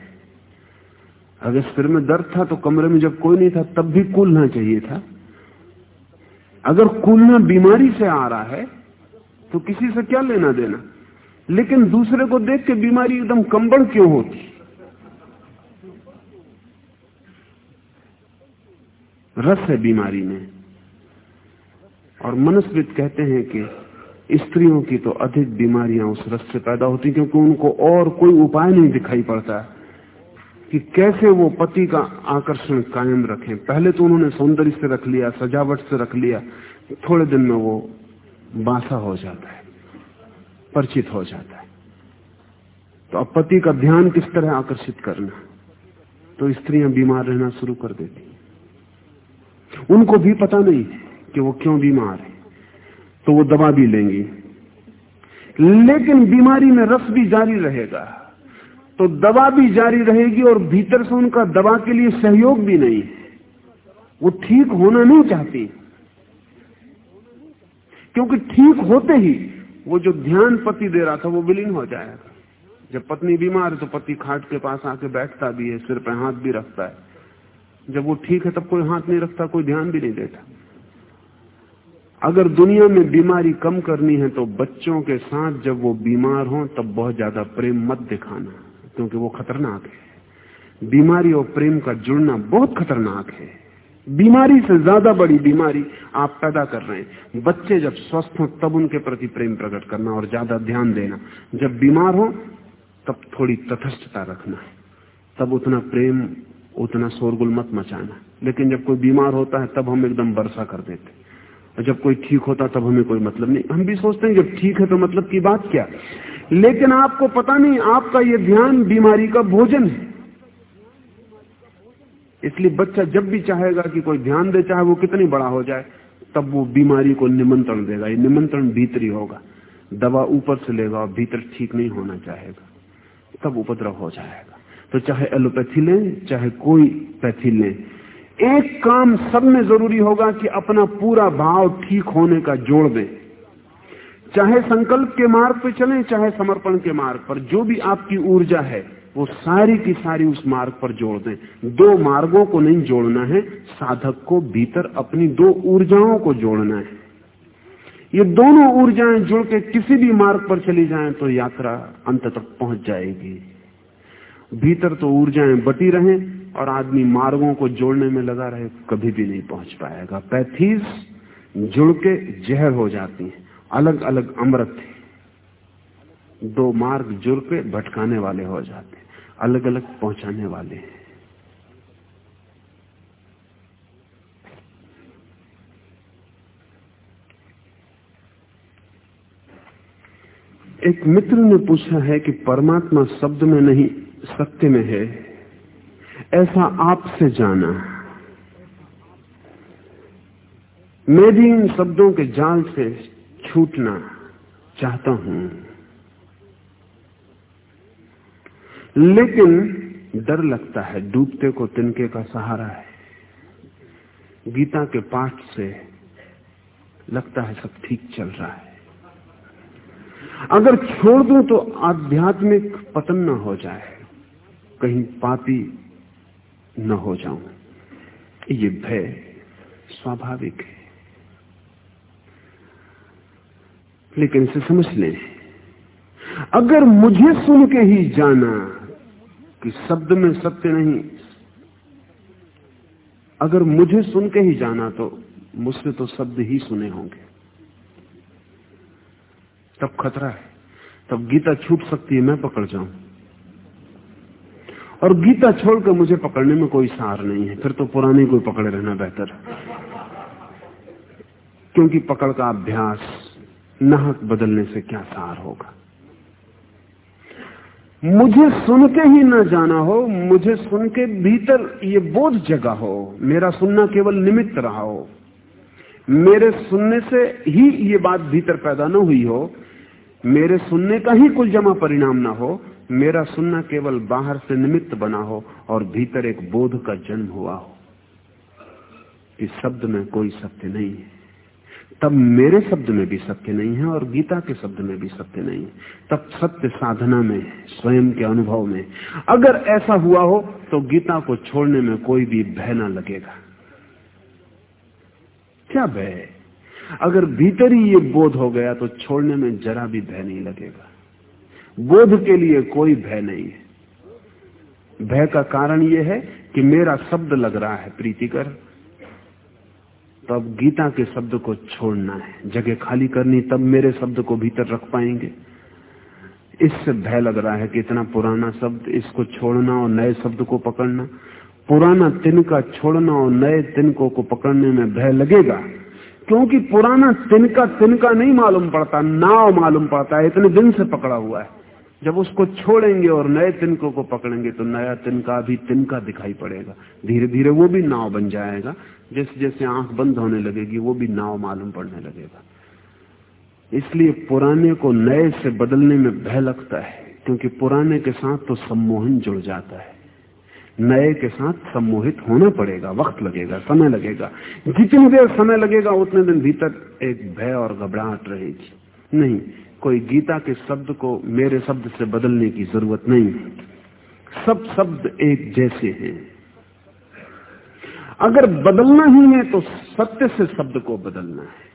अगर सिर में दर्द था तो कमरे में जब कोई नहीं था, तब भी कूलना चाहिए था। अगर कूलना बीमारी से आ रहा है तो किसी से क्या लेना देना? लेकिन दूसरे को देख के बीमारी एकदम कंबड़ क्यों होती? रस है बीमारी में। और मनस्वित कहते हैं कि स्त्रियों की तो अधिक बीमारियाँ उस रस से पैदा होती क्योंकि उनको और कोई उपाय नहीं दिखाई पड़ता। कि कैसे वो पति का आकर्षण कायम रखें। पहले तो उन्होंने सौंदर्य से रख लिया, सजावट से रख लिया थोड़े दिन में वो बासा हो जाता है, परिचित हो जाता है। तो अब पति का ध्यान किस तरह आकर्षित करना? तो स्त्रियाँ बीमार रहना शुरू कर देती उनको भी पता नहीं कि वो क्यों बीमार है। तो वो दवा भी लेंगी। लेकिन बीमारी में रस भी जारी रहेगा। तो दवा भी जारी रहेगी और भीतर से उनका दवा के लिए सहयोग भी नहीं। वो ठीक होना नहीं चाहती। क्योंकि ठीक होते ही वो जो ध्यान पति दे रहा था, वो विलीन हो जाएगा जब पत्नी बीमार है तो पति खाट के पास आके बैठता भी है, सिर पे हाथ भी रखता है। जब वो ठीक है तब कोई हाथ नहीं रखता, कोई ध्यान भी नहीं देता। अगर दुनिया में बीमारी कम करनी है तो बच्चों के साथ जब वो बीमार हो, तब बहुत ज़्यादा प्रेम मत दिखाना। क्योंकि वो खतरनाक है। बीमारी और प्रेम का जुड़ना बहुत खतरनाक है। बीमारी से ज़्यादा बड़ी बीमारी आप पैदा कर रहे हैं। बच्चे जब स्वस्थ हो, तब उनके प्रति प्रेम प्रकट करना और ज़्यादा ध्यान देना। जब बीमार हो, तब थोड़ी तथस्थता रखना। तब उतना प्रेम, उतना शोरगुल मत मचाना। लेकिन जब कोई बीमार होता है, तब हम एकदम वर्षा कर देते और जब कोई ठीक होता तब हमें कोई मतलब नहीं। हम भी सोचते हैं, जब ठीक है तो मतलब की बात क्या? लेकिन आपको पता नहीं, आपका ये ध्यान बीमारी का भोजन है। इसलिए बच्चा जब भी चाहेगा कि कोई ध्यान दे, चाहे वो कितनी बड़ा हो जाए, तब वो बीमारी को निमंत्रण देगा। ये निमंत्रण भीतरी होगा। दवा ऊपर से लेगा और भीतर ठीक नहीं होना चाहेगा। तब उपद्रव हो जाएगा। तो चाहे एलोपैथी लें, चाहे कोई पैथी लें एक काम सब में ज़रूरी होगा कि अपना पूरा भाव ठीक होने का जोड़ दें। चाहे संकल्प के मार्ग पर चलें, चाहे समर्पण के मार्ग पर, जो भी आपकी ऊर्जा है, वो सारी की सारी उस मार्ग पर जोड़ दें। दो मार्गों को नहीं जोड़ना है, साधक को भीतर अपनी दो ऊर्जाओं को जोड़ना है। ये दोनों ऊर्जाएँ जुड़ के किसी भी मार्ग पर चली जाएँ तो यात्रा अंत तक पहुँच जाएगी। भीतर तो ऊर्जाएँ बटी रहें और आदमी मार्गों को जोड़ने में लगा रहे, कभी भी नहीं पहुँच पाएगा। पैथीज जुड़ के जहर हो जाती हैं। अलग अलग अमृत दो मार्ग जुड़ के भटकाने वाले हो जाते अलग अलग पहुँचाने वाले हैं। एक मित्र ने पूछा है कि परमात्मा शब्द में नहीं, सत्य में है। ऐसा आपसे जाना मैं भी इन शब्दों के जाल से छूटना चाहता हूँ। लेकिन डर लगता है, डूबते को तिनके का सहारा है। गीता के पाठ से लगता है सब ठीक चल रहा है। अगर छोड़ दूँ तो आध्यात्मिक पतन न हो जाए, कहीं पापी न हो जाऊँ। ये भय स्वाभाविक है। लेकिन इसे समझ लें। अगर मुझे सुन के ही जाना कि शब्द में सत्य नहीं, अगर मुझे सुन के ही जाना तो मुझसे तो शब्द ही सुने होंगे। तब खतरा है। तब गीता छूट सकती है, मैं पकड़ जाऊँ। और गीता छोड़कर मुझे पकड़ने में कोई सार नहीं है। फिर तो पुराने कोई पकड़े रहना बेहतर क्योंकि पकड़ का अभ्यास, नाहक बदलने से क्या सार होगा? मुझे सुन के ही ना जाना हो, मुझे सुन के भीतर ये बोध जगा हो, मेरा सुनना केवल निमित्त रहा हो, मेरे सुनने से ही ये बात भीतर पैदा न हुई हो, मेरे सुनने का ही कुल जमा परिणाम ना हो मेरा सुनना केवल बाहर से निमित्त बना हो और भीतर एक बोध का जन्म हुआ हो। इस शब्द में कोई सत्य नहीं है। तब मेरे शब्द में भी सत्य नहीं है और गीता के शब्द में भी सत्य नहीं है। तब सत्य साधना में स्वयं के अनुभव में। अगर ऐसा हुआ हो तो गीता को छोड़ने में कोई भी भय ना लगेगा। क्या भय अगर भीतर ही ये बोध हो गया तो छोड़ने में जरा भी भय नहीं लगेगा। बोध के लिए कोई भय नहीं है। भय का कारण यह है कि मेरा शब्द लग रहा है प्रीतिकर। तो अब गीता के शब्द को छोड़ना है। जगह खाली करनी, तब मेरे शब्द को भीतर रख पाएँगे। इससे भय लग रहा है कि इतना पुराना शब्द, इसको छोड़ना और नए शब्द को पकड़ना। पुराना तिनका छोड़ना और नए तिनकों को पकड़ने में भय लगेगा। क्योंकि पुराना तिनका तिनका नहीं मालूम पड़ता, नाव मालूम पड़ता है, इतने दिन से पकड़ा हुआ है। जब उसको छोड़ेंगे और नए तिनकों को पकड़ेंगे तो नया तिनका भी तिनका दिखाई पड़ेगा। धीरे धीरे वो भी नाव बन जाएगा। जैसे जैसे आँख बंद होने लगेगी, वो भी नाव मालूम पड़ने लगेगा। इसलिए पुराने को नए से बदलने में भय लगता है, क्योंकि पुराने के साथ तो सम्मोहन जुड़ जाता है। नए के साथ सम्मोहित होना पड़ेगा, वक्त लगेगा, समय लगेगा। जितनी देर समय लगेगा, उतने दिन भीतर एक भय और घबराहट रहेगी। नहीं कोई गीता के शब्द को मेरे शब्द से बदलने की ज़रूरत नहीं। सब शब्द एक जैसे हैं। अगर बदलना ही है तो सत्य से शब्द को बदलना है।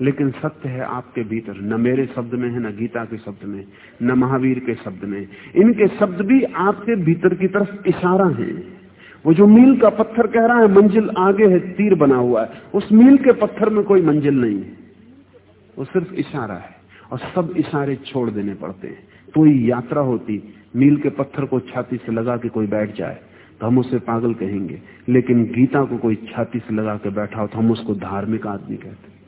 लेकिन सत्य है आपके भीतर। न मेरे शब्द में है, न गीता के शब्द में, न महावीर के शब्द में। इनके शब्द भी आपके भीतर की तरफ़ इशारा है। वो जो मील का पत्थर कह रहा है, मंजिल आगे है, तीर बना हुआ है। उस मील के पत्थर में कोई मंजिल नहीं। है वो सिर्फ़ इशारा है और सब इशारे छोड़ देने पड़ते हैं। तो यात्रा होती मील के पत्थर को छाती से लगा के कोई बैठ जाए तो हम उसे पागल कहेंगे। लेकिन गीता को कोई छाती से लगा के बैठा हो तो हम उसको धार्मिक आदमी कहते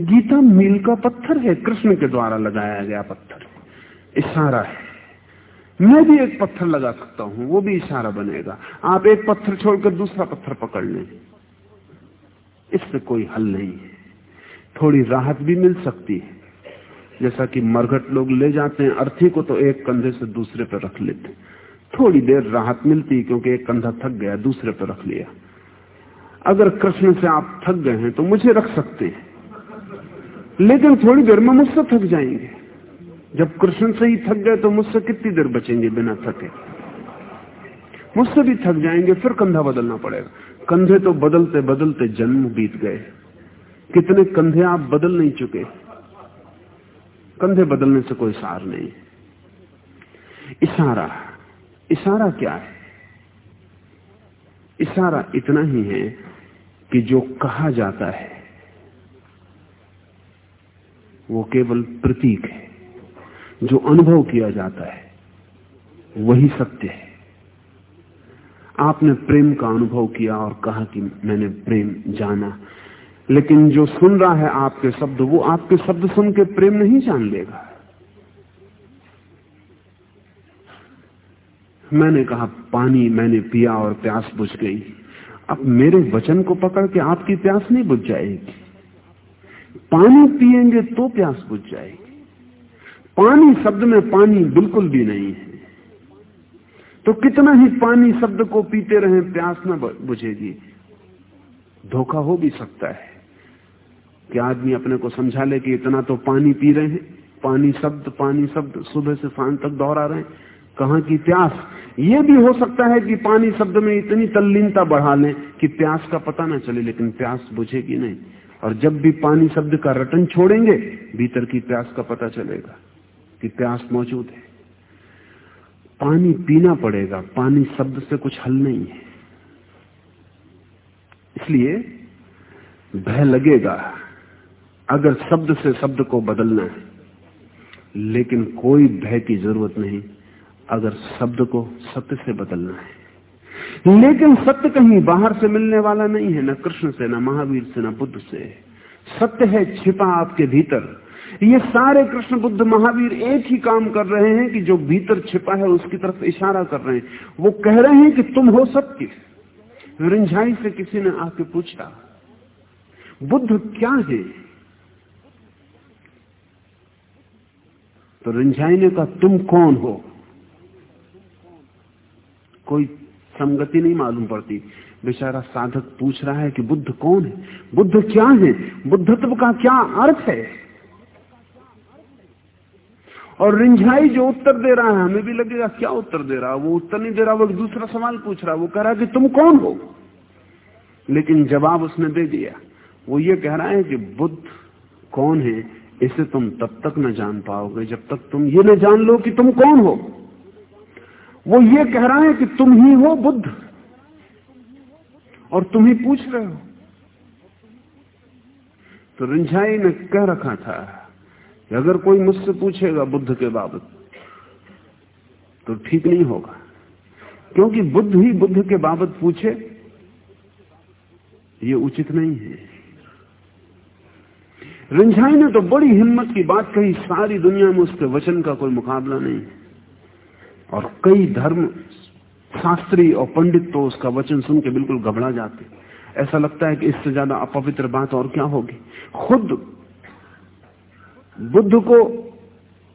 गीता मील का पत्थर है, कृष्ण के द्वारा लगाया गया पत्थर। इशारा है। मैं भी एक पत्थर लगा सकता हूँ, वो भी इशारा बनेगा। आप एक पत्थर छोड़कर दूसरा पत्थर पकड़ लें। इससे कोई हल नहीं है। थोड़ी राहत भी मिल सकती है। जैसा कि मरघट लोग ले जाते हैं अर्थी को तो एक कंधे से दूसरे पर रख लेते थोड़ी देर राहत मिलती क्योंकि एक कंधा थक गया, दूसरे पर रख लिया। अगर कृष्ण से आप थक गए हैं तो मुझे रख सकते हैं। लेकिन थोड़ी देर में मुझसे थक जाएँगे। जब कृष्ण से ही थक गए तो मुझसे कितनी देर बचेंगे बिना थके? मुझसे भी थक जाएँगे, फिर कंधा बदलना पड़ेगा। कंधे तो बदलते बदलते जन्म बीत गए। कितने कंधे आप बदल नहीं चुके। कंधे बदलने से कोई सार नहीं। इशारा इशारा क्या है? इशारा इतना ही है कि जो कहा जाता है, वो केवल प्रतीक है। जो अनुभव किया जाता है, वही सत्य है। आपने प्रेम का अनुभव किया और कहा कि मैंने प्रेम जाना। लेकिन जो सुन रहा है आपके शब्द, वो आपके शब्द सुन के प्रेम नहीं जान लेगा। मैंने कहा, पानी मैंने पिया और प्यास बुझ गई। अब मेरे वचन को पकड़ के आपकी प्यास नहीं बुझ जाएगी। पानी पिएँगे तो प्यास बुझ जाएगी। पानी शब्द में पानी बिल्कुल भी नहीं है। तो कितना ही पानी शब्द को पीते रहे, प्यास न बुझेगी। धोखा हो भी सकता है कि आदमी अपने को समझा ले कि इतना तो पानी पी रहे हैं। पानी शब्द पानी शब्द, सुबह से शाम तक दोहरा रहे हैं। कहा की प्यास? ये भी हो सकता है कि पानी शब्द में इतनी तल्लीनता बढ़ा लें कि प्यास का पता ना चले, लेकिन प्यास बुझेगी नहीं। और जब भी पानी शब्द का रटन छोड़ेंगे, भीतर की प्यास का पता चलेगा कि प्यास मौजूद है। पानी पीना पड़ेगा। पानी शब्द से कुछ हल नहीं है। इसलिए भय लगेगा अगर शब्द से शब्द को बदलना है। लेकिन कोई भय की ज़रूरत नहीं अगर शब्द को सत्य से बदलना है। लेकिन सत्य कहीं बाहर से मिलने वाला नहीं है, न कृष्ण से, न महावीर से, न बुद्ध से। सत्य है छिपा आपके भीतर। ये सारे कृष्ण बुद्ध महावीर एक ही काम कर रहे हैं कि जो भीतर छिपा है उसकी तरफ़ इशारा कर रहे हैं। वो कह रहे हैं कि तुम हो सत्य रिंझाई से किसी ने आके पूछा, बुद्ध क्या है? तो रिंझाई ने कहा, तुम कौन हो? कोई संगति नहीं मालूम पड़ती। बेचारा साधक पूछ रहा है कि बुद्ध कौन है? बुद्ध क्या है? बुद्धत्व का क्या अर्थ है? और रिंझाई जो उत्तर दे रहा है, हमें भी लगेगा, क्या उत्तर दे रहा? है वो उत्तर नहीं दे रहा, वो दूसरा सवाल पूछ रहा वो कह रहा कि, तुम कौन हो? लेकिन जवाब उसने दे दिया। वो ये कह रहा है कि, बुद्ध कौन है? इसे तुम तब तक न जान पाओगे जब तक तुम ये न जान लो कि तुम कौन हो। वो ये कह रहा है कि, तुम ही हो बुद्ध और तुम ही पूछ रहे हो। तो रिंझाई ने कह रखा था अगर कोई मुझसे पूछेगा बुद्ध के बाबत तो ठीक नहीं होगा। क्योंकि बुद्ध ही बुद्ध के बाबत पूछे, ये उचित नहीं है। रिंझाई ने तो बड़ी हिम्मत की बात कही, सारी दुनिया में उसके वचन का कोई मुकाबला नहीं। और कई धर्म शास्त्री और पंडित तो उसका वचन सुन के बिल्कुल घबरा जाते। ऐसा लगता है कि इससे ज़्यादा अपवित्र बात और क्या होगी? खुद बुद्ध को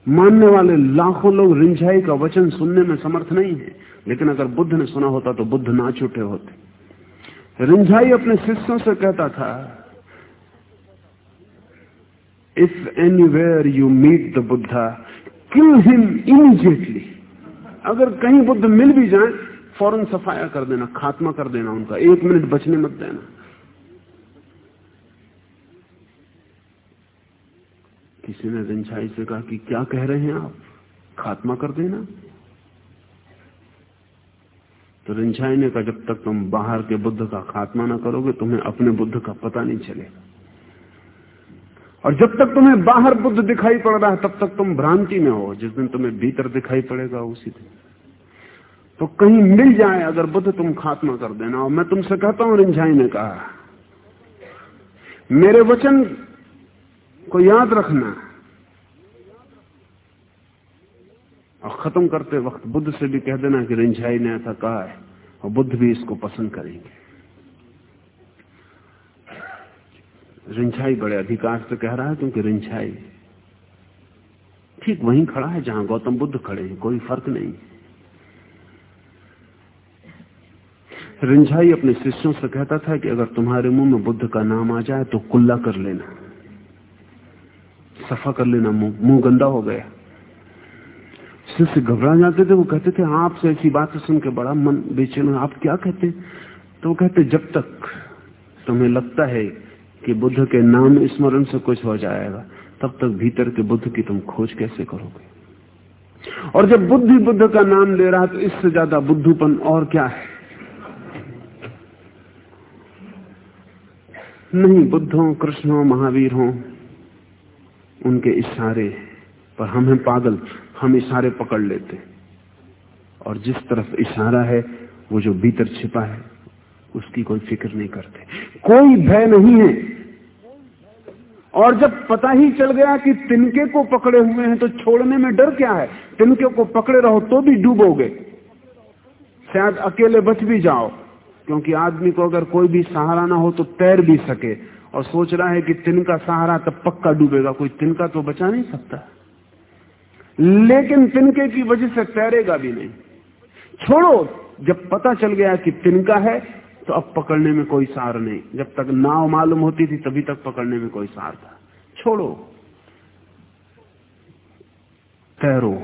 मानने वाले लाखों लोग रिंझाई का वचन सुनने में समर्थ नहीं है। लेकिन अगर बुद्ध ने सुना होता तो बुद्ध नाच उठे होते। रिंझाई अपने शिष्यों से कहता था if anywhere you meet the Buddha kill him immediately अगर कहीं बुद्ध मिल भी जाए, फ़ौरन सफाया कर देना, खात्मा कर देना उनका। एक मिनट बचने मत देना। किसी ने रिंझाई से कहा कि क्या कह रहे हैं आप? खात्मा कर देना। तो रिंझाई ने कहा, जब तक तुम बाहर के बुद्ध का खात्मा ना करोगे, तुम्हें अपने बुद्ध का पता नहीं चलेगा। और जब तक तुम्हें बाहर बुद्ध दिखाई पड़ रहा है, तब तक तुम भ्रांति में हो। जिस दिन तुम्हें भीतर दिखाई पड़ेगा, उसी दिन। तो कहीं मिल जाए, अगर बुद्ध तुम खात्मा कर देना। और मैं तुमसे कहता हूँ रिंझाई ने कहा, मेरे वचन को याद रखना और खत्म करते वक्त बुद्ध से भी कह देना कि रिंझाई ने ऐसा कहा है, और बुद्ध भी इसको पसंद करेंगे। रिंझाई बड़े अधिकार से कह रहा है, क्योंकि रिंझाई ठीक वहीं खड़ा है जहाँ गौतम बुद्ध खड़े हैं, कोई फ़र्क नहीं। रिंझाई अपने शिष्यों से कहता था कि अगर तुम्हारे मुँह में बुद्ध का नाम आ जाए तो कुल्ला कर लेना। सफ़ा कर लेना, मुँह मुँह गंदा हो गया। शिष्य घबरा जाते थे, वो कहते थे, आपसे ऐसी बातें सुन के बड़ा मन बेचैन आप क्या कहते? तो वो कहते, जब तक तुम्हें लगता है कि बुद्ध के नाम स्मरण से कुछ हो जाएगा, तब तक भीतर के बुद्ध की तुम खोज कैसे करोगे? और जब बुद्ध ही बुद्ध का नाम ले रहा तो इससे ज़्यादा बुद्धूपन और क्या है? नहीं, बुद्ध हो, कृष्ण हो, महावीर हो उनके इशारे पर हम हैं पागल, हम इशारे पकड़ लेते और जिस तरफ़ इशारा है, वो जो भीतर छिपा है, उसकी कोई फ़िक्र नहीं करते। कोई भय नहीं है। और जब पता ही चल गया कि तिनके को पकड़े हुए हैं तो छोड़ने में डर क्या है? तिनके को पकड़े रहो तो भी डूबोगे। शायद अकेले बच भी जाओ, क्योंकि आदमी को अगर कोई भी सहारा ना हो तो तैर भी सके। और सोच रहा है कि तिनका सहारा तब पक्का डूबेगा, कोई तिनका तो बचा नहीं सकता। लेकिन तिनके की वजह से तैरेगा भी नहीं। छोड़ो, जब पता चल गया कि तिनका है तो अब पकड़ने में कोई सार नहीं। जब तक नाव मालूम होती थी, तभी तक पकड़ने में कोई सार था। छोड़ो। तैरो।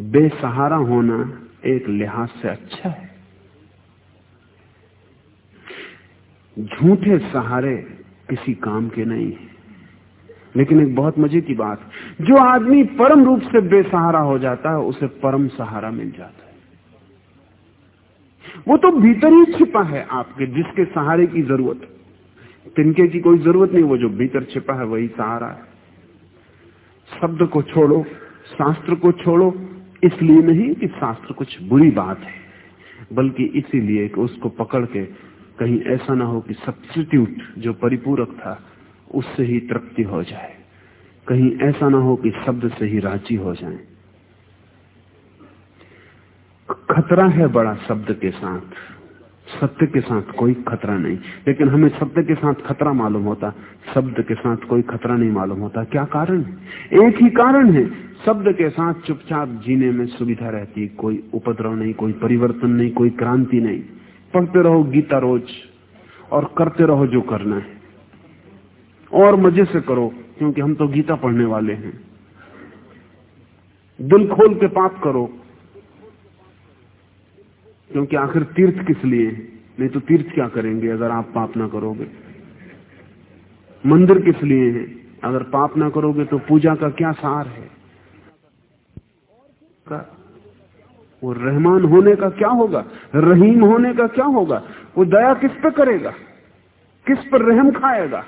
बेसहारा होना एक लिहाज से अच्छा है। झूठे सहारे किसी काम के नहीं है। लेकिन एक बहुत मज़े की बात, जो आदमी परम रूप से बेसहारा हो जाता है, उसे परम सहारा मिल जाता है। वो तो भीतर ही छिपा है आपके, जिसके सहारे की ज़रूरत। तिनके की कोई ज़रूरत नहीं, वो जो भीतर छिपा है, वही सहारा है। शब्द को छोड़ो, शास्त्र को छोड़ो, इसलिए नहीं कि शास्त्र कुछ बुरी बात है, बल्कि इसीलिए उसको पकड़ के कहीं ऐसा ना हो कि सब्सिट्यूट जो परिपूरक था, उससे ही तृप्ति हो जाए। कहीं ऐसा ना हो कि शब्द से ही राज़ी हो जाए। खतरा है बड़ा शब्द के साथ। सत्य के साथ कोई खतरा नहीं। लेकिन हमें शब्द के साथ खतरा मालूम होता, शब्द के साथ कोई खतरा नहीं मालूम होता। क्या कारण है? एक ही कारण है। शब्द के साथ चुपचाप जीने में सुविधा रहती, कोई उपद्रव नहीं, कोई परिवर्तन नहीं, कोई क्रांति नहीं। पढ़ते रहो गीता रोज और करते रहो जो करना है। और मज़े से करो, क्योंकि हम तो गीता पढ़ने वाले हैं। दिल खोल के पाप करो, क्योंकि आखिर तीर्थ किस लिए? नहीं तो तीर्थ क्या करेंगे अगर आप पाप ना करोगे? मंदिर किस लिए है? अगर पाप ना करोगे तो पूजा का क्या सार है? का वो रहमान होने का क्या होगा? रहीम होने का क्या होगा? वो दया किस पे करेगा? किस पर रहम खाएगा?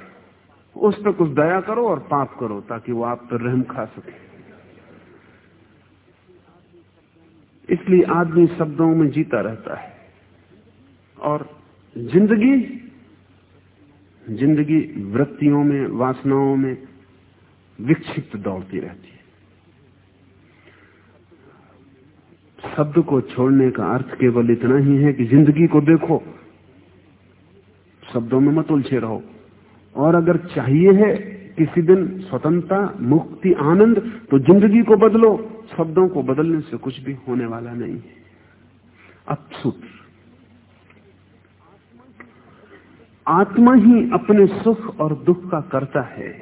उस पर कुछ दया करो और पाप करो, ताकि वो आप पर रहम खा सके। इसलिए आदमी शब्दों में जीता रहता है। और ज़िंदगी ज़िंदगी वृत्तियों में, वासनाओं में विक्षिप्त दौड़ती रहती है शब्द को छोड़ने का अर्थ केवल इतना ही है कि ज़िंदगी को देखो। शब्दों में मत उलझे रहो। और अगर चाहिए है किसी दिन स्वतंत्रता, मुक्ति, आनंद तो ज़िंदगी को बदलो। शब्दों को बदलने से कुछ भी होने वाला नहीं है। अब सूत्र आत्मा ही अपने सुख और दुख का करता है,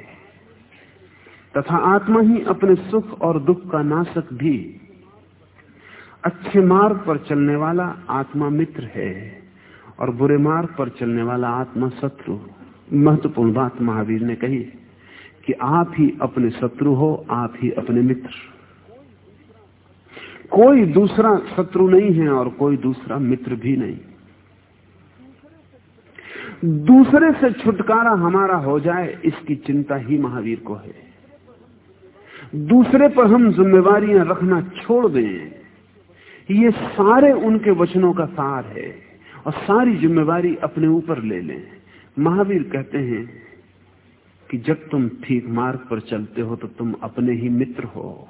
तथा आत्मा ही अपने सुख और दुख का नाशक भी अच्छे मार्ग पर चलने वाला आत्मा मित्र है और बुरे मार्ग पर चलने वाला आत्मा शत्रु महत्वपूर्ण बात महावीर ने कही कि आप ही अपने शत्रु हो, आप ही अपने मित्र। कोई दूसरा शत्रु नहीं है और कोई दूसरा मित्र भी नहीं। दूसरे से छुटकारा हमारा हो जाए, इसकी चिंता ही महावीर को है। दूसरे पर हम जिम्मेवारियाँ रखना छोड़ दें। ये सारे उनके वचनों का सार है और सारी जिम्मेवारी अपने ऊपर ले लें। महावीर कहते हैं कि जब तुम ठीक मार्ग पर चलते हो तो तुम अपने ही मित्र हो।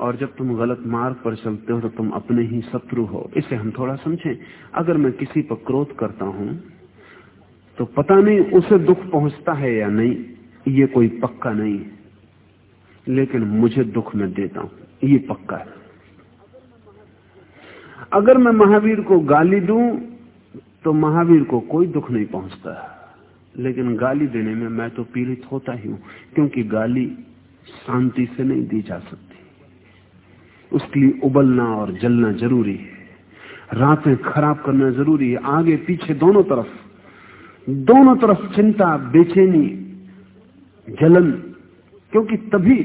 और जब तुम गलत मार्ग पर चलते हो तो तुम अपने ही शत्रु हो। इसे हम थोड़ा समझें। अगर मैं किसी पर क्रोध करता हूँ तो पता नहीं उसे दुख पहुँचता है या नहीं। ये कोई पक्का नहीं। लेकिन मुझे दुख में देता हूँ। ये पक्का है। अगर मैं महावीर को गाली दूँ तो महावीर को कोई दुख नहीं पहुँचता। लेकिन गाली देने में मैं तो पीड़ित होता ही हूँ, क्योंकि गाली शांति से नहीं दी जा सकती। उसके लिए उबलना और जलना ज़रूरी है। रातें खराब करना ज़रूरी है। आगे पीछे दोनों तरफ़ दोनों तरफ़ चिंता, बेचैनी, जलन, क्योंकि तभी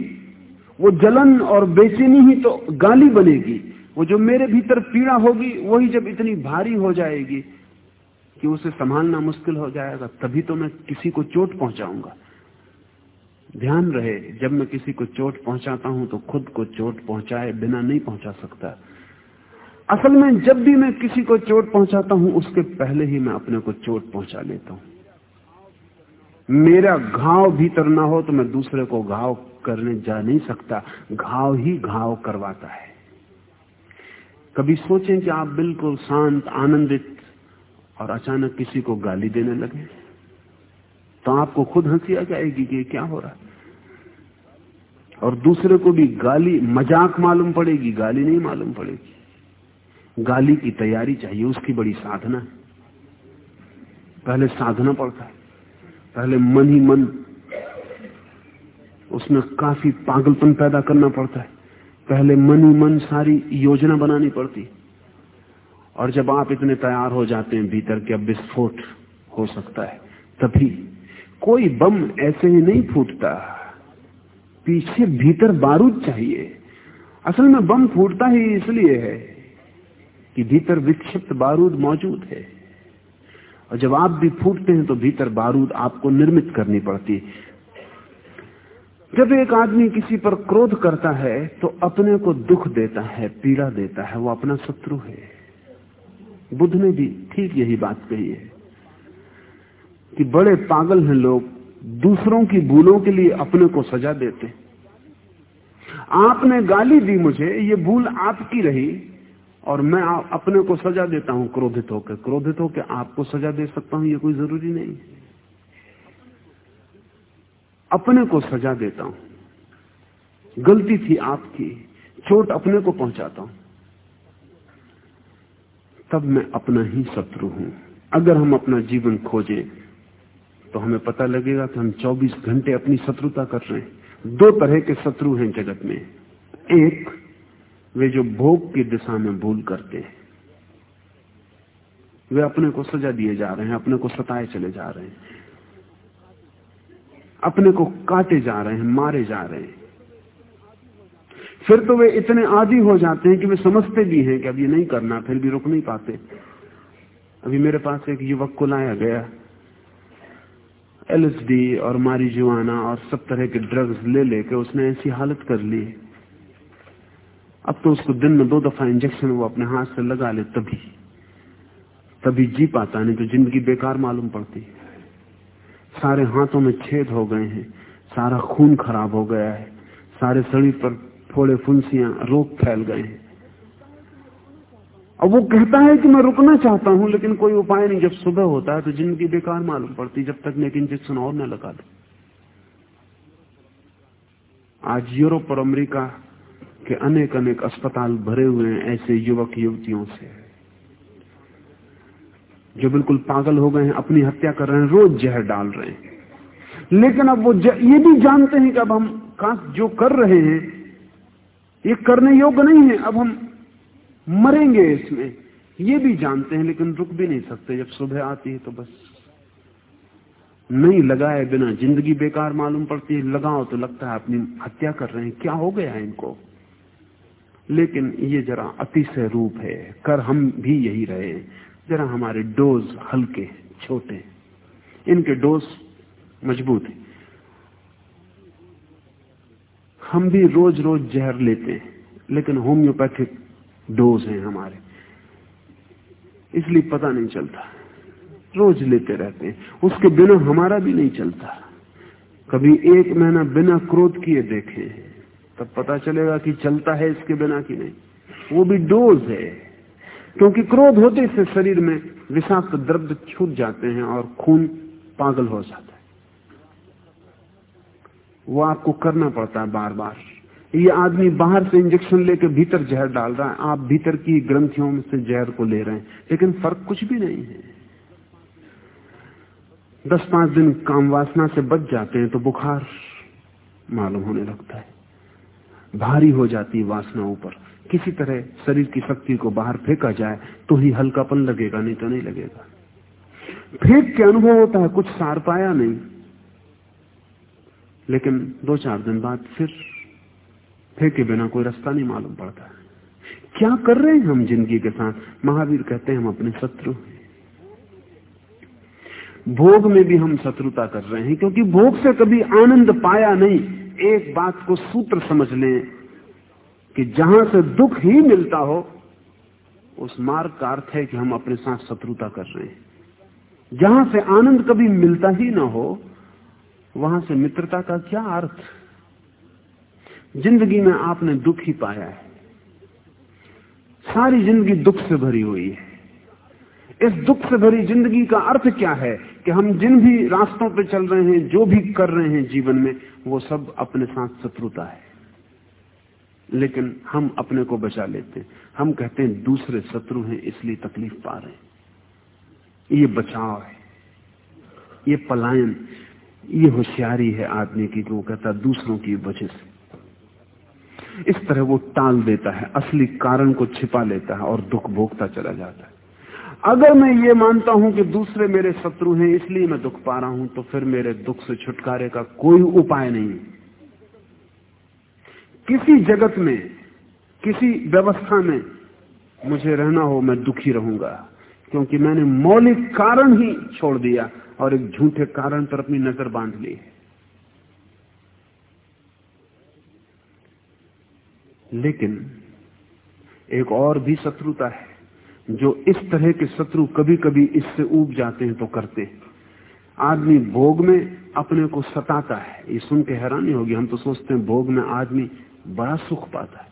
वो जलन और बेचैनी ही तो गाली बनेगी। वो जो मेरे भीतर पीड़ा होगी, वही जब इतनी भारी हो जाएगी कि उसे संभालना मुश्किल हो जाएगा, तभी तो मैं किसी को चोट पहुंचाऊँगा। ध्यान रहे, जब मैं किसी को चोट पहुंचाता हूँ तो खुद को चोट पहुँचाए बिना नहीं पहुँचा सकता। असल में जब भी मैं किसी को चोट पहुंचाता हूँ, उसके पहले ही मैं अपने को चोट पहुँचा लेता हूँ। मेरा घाव भीतर ना हो तो मैं दूसरे को घाव करने जा नहीं सकता। घाव ही घाव करवाता है। कभी सोचें कि आप बिल्कुल शांत, आनंदित और अचानक किसी को गाली देने लगे तो आपको खुद हँसी आ जाएगी कि क्या हो रहा है। और दूसरे को भी गाली, मज़ाक मालूम पड़ेगी, गाली नहीं मालूम पड़ेगी। गाली की तैयारी चाहिए, उसकी बड़ी साधना है। पहले साधना पड़ता है, पहले मन ही मन, उसमें काफ़ी पागलपन पैदा करना पड़ता है। पहले मन ही मन सारी योजना बनानी पड़ती। और जब आप इतने तैयार हो जाते हैं भीतर के अब विस्फोट हो सकता है, तभी कोई बम ऐसे ही नहीं फूटता। पीछे भीतर बारूद चाहिए। असल में बम फूटता ही इसलिए है कि भीतर विक्षिप्त बारूद मौजूद है। और जब आप भी फूटते हैं तो भीतर बारूद आपको निर्मित करनी पड़ती। है जब एक आदमी किसी पर क्रोध करता है तो अपने को दुख देता है, पीड़ा देता है, वो अपना शत्रु है। बुद्ध ने भी ठीक यही बात कही है कि बड़े पागल हैं लोग, दूसरों की भूलों के लिए अपने को सजा देते आपने गाली दी मुझे, ये भूल आपकी रही, और मैं अपने को सजा देता हूँ, क्रोधित होकर। क्रोधित होकर आपको सजा दे सकता हूँ, ये कोई ज़रूरी नहीं अपने को सजा देता हूँ। गलती थी आपकी, चोट अपने को पहुंचाता हूँ। तब मैं अपना ही शत्रु हूँ। अगर हम अपना जीवन खोजें तो हमें पता लगेगा कि हम 24 घंटे अपनी शत्रुता कर रहे हैं। दो तरह के शत्रु हैं जगत में। एक, वे जो भोग की दिशा में भूल करते हैं। वे अपने को सजा दिए जा रहे हैं, अपने को सताए चले जा रहे हैं। अपने को काटे जा रहे हैं, मारे जा रहे हैं। फिर तो वे इतने आदि हो जाते हैं कि वे समझते भी हैं कि अब ये नहीं करना, फिर भी रुक नहीं पाते। अभी मेरे पास एक युवक को लाया गया। एलएसडी और मारी जुआना और सब तरह के ड्रग्स ले लेके उसने ऐसी हालत कर ली। अब तो उसको दिन में दो दफ़ा इंजेक्शन वो अपने हाथ से लगा ले तभी। तभी जी पाता, नहीं तो ज़िंदगी बेकार मालूम पड़ती। सारे हाथों में छेद हो गए हैं, सारा खून खराब हो गया है, सारे शरीर पर फोड़े फुंसियाँ रोग फैल गए हैं। अब वो कहता है कि मैं रुकना चाहता हूँ, लेकिन कोई उपाय नहीं। जब सुबह होता है तो ज़िंदगी बेकार मालूम पड़ती, जब तक मैं इंजेक्शन और न लगा दू। आज यूरोप और अमेरिका के अनेक अनेक अस्पताल भरे हुए हैं ऐसे युवक युवतियों से। जो बिल्कुल पागल हो गए हैं, अपनी हत्या कर रहे हैं, रोज जहर डाल रहे हैं। लेकिन अब वो ये भी जानते हैं कि अब हम का जो कर रहे हैं, ये करने योग्य नहीं है, अब हम मरेंगे इसमें। ये भी जानते हैं, लेकिन रुक भी नहीं सकते। जब सुबह आती है तो बस नहीं लगाए बिना ज़िंदगी बेकार मालूम पड़ती है। लगाओ तो लगता है अपनी हत्या कर रहे हैं। क्या हो गया है इनको? लेकिन ये जरा अतिशय रूप है। कर हम भी यही रहे जरा हमारे डोज हल्के, छोटे। इनके डोज मज़बूत है। हम भी रोज रोज जहर लेते हैं, लेकिन होम्योपैथिक डोज हैं हमारे। इसलिए पता नहीं चलता। रोज लेते रहते हैं। उसके बिना हमारा भी नहीं चलता। कभी एक महीना बिना क्रोध किए देखे, तब पता चलेगा कि चलता है इसके बिना कि नहीं। वो भी डोज है। क्योंकि क्रोध होते से शरीर में विषाक्त द्रव्य छूट जाते हैं और खून पागल हो जाता है। वो आपको करना पड़ता है बार बार ये आदमी बाहर से इंजेक्शन लेके भीतर जहर डाल रहा है। आप भीतर की ग्रंथियों में से जहर को ले रहे हैं। लेकिन फ़र्क कुछ भी नहीं है। दस पाँच दिन काम वासना से बच जाते हैं तो बुखार मालूम होने लगता है। भारी हो जाती वासना ऊपर। किसी तरह शरीर की शक्ति को बाहर फेंका जाए तो ही हल्कापन लगेगा, नहीं तो नहीं लगेगा। फेंक के अनुभव होता है, कुछ सार पाया नहीं। लेकिन दो चार दिन बाद फिर फेंके बिना कोई रास्ता नहीं मालूम पड़ता। क्या कर रहे हैं हम ज़िंदगी के साथ? महावीर कहते हैं, हम अपने शत्रु भोग में भी हम शत्रुता कर रहे हैं, क्योंकि भोग से कभी आनंद पाया नहीं। एक बात को सूत्र समझ लें कि जहाँ से दुख ही मिलता हो, उस मार्ग का अर्थ है कि हम अपने साथ शत्रुता कर रहे हैं। जहाँ से आनंद कभी मिलता ही ना हो, वहाँ से मित्रता का क्या अर्थ? ज़िंदगी में आपने दुख ही पाया है। सारी ज़िंदगी दुख से भरी हुई है। इस दुख से भरी ज़िंदगी का अर्थ क्या है कि हम जिन भी रास्तों पर चल रहे हैं, जो भी कर रहे हैं जीवन में, वो सब अपने साथ शत्रुता है। लेकिन हम अपने को बचा लेते हैं। हम कहते हैं, दूसरे शत्रु हैं, इसलिए तकलीफ़ पा रहे हैं। ये बचाव है। ये पलायन, ये होशियारी है आदमी की वो कहता दूसरों की वजह से। इस तरह वो टाल देता है, असली कारण को छिपा लेता है और दुख भोगता चला जाता है। अगर मैं ये मानता हूँ कि दूसरे मेरे शत्रु हैं, इसलिए मैं दुख पा रहा हूँ तो फिर मेरे दुख से छुटकारे का कोई उपाय नहीं किसी जगत में, किसी व्यवस्था में मुझे रहना हो, मैं दुखी रहूँगा। क्योंकि मैंने मौलिक कारण ही छोड़ दिया और एक झूठे कारण पर अपनी नज़र बाँध ली है। लेकिन एक और भी शत्रुता है, जो इस तरह के शत्रु कभी कभी इससे उब जाते हैं तो करते हैं। आदमी भोग में अपने को सताता है। ये सुन के हैरानी होगी, हम तो सोचते हैं भोग में आदमी बड़ा सुख पाता है।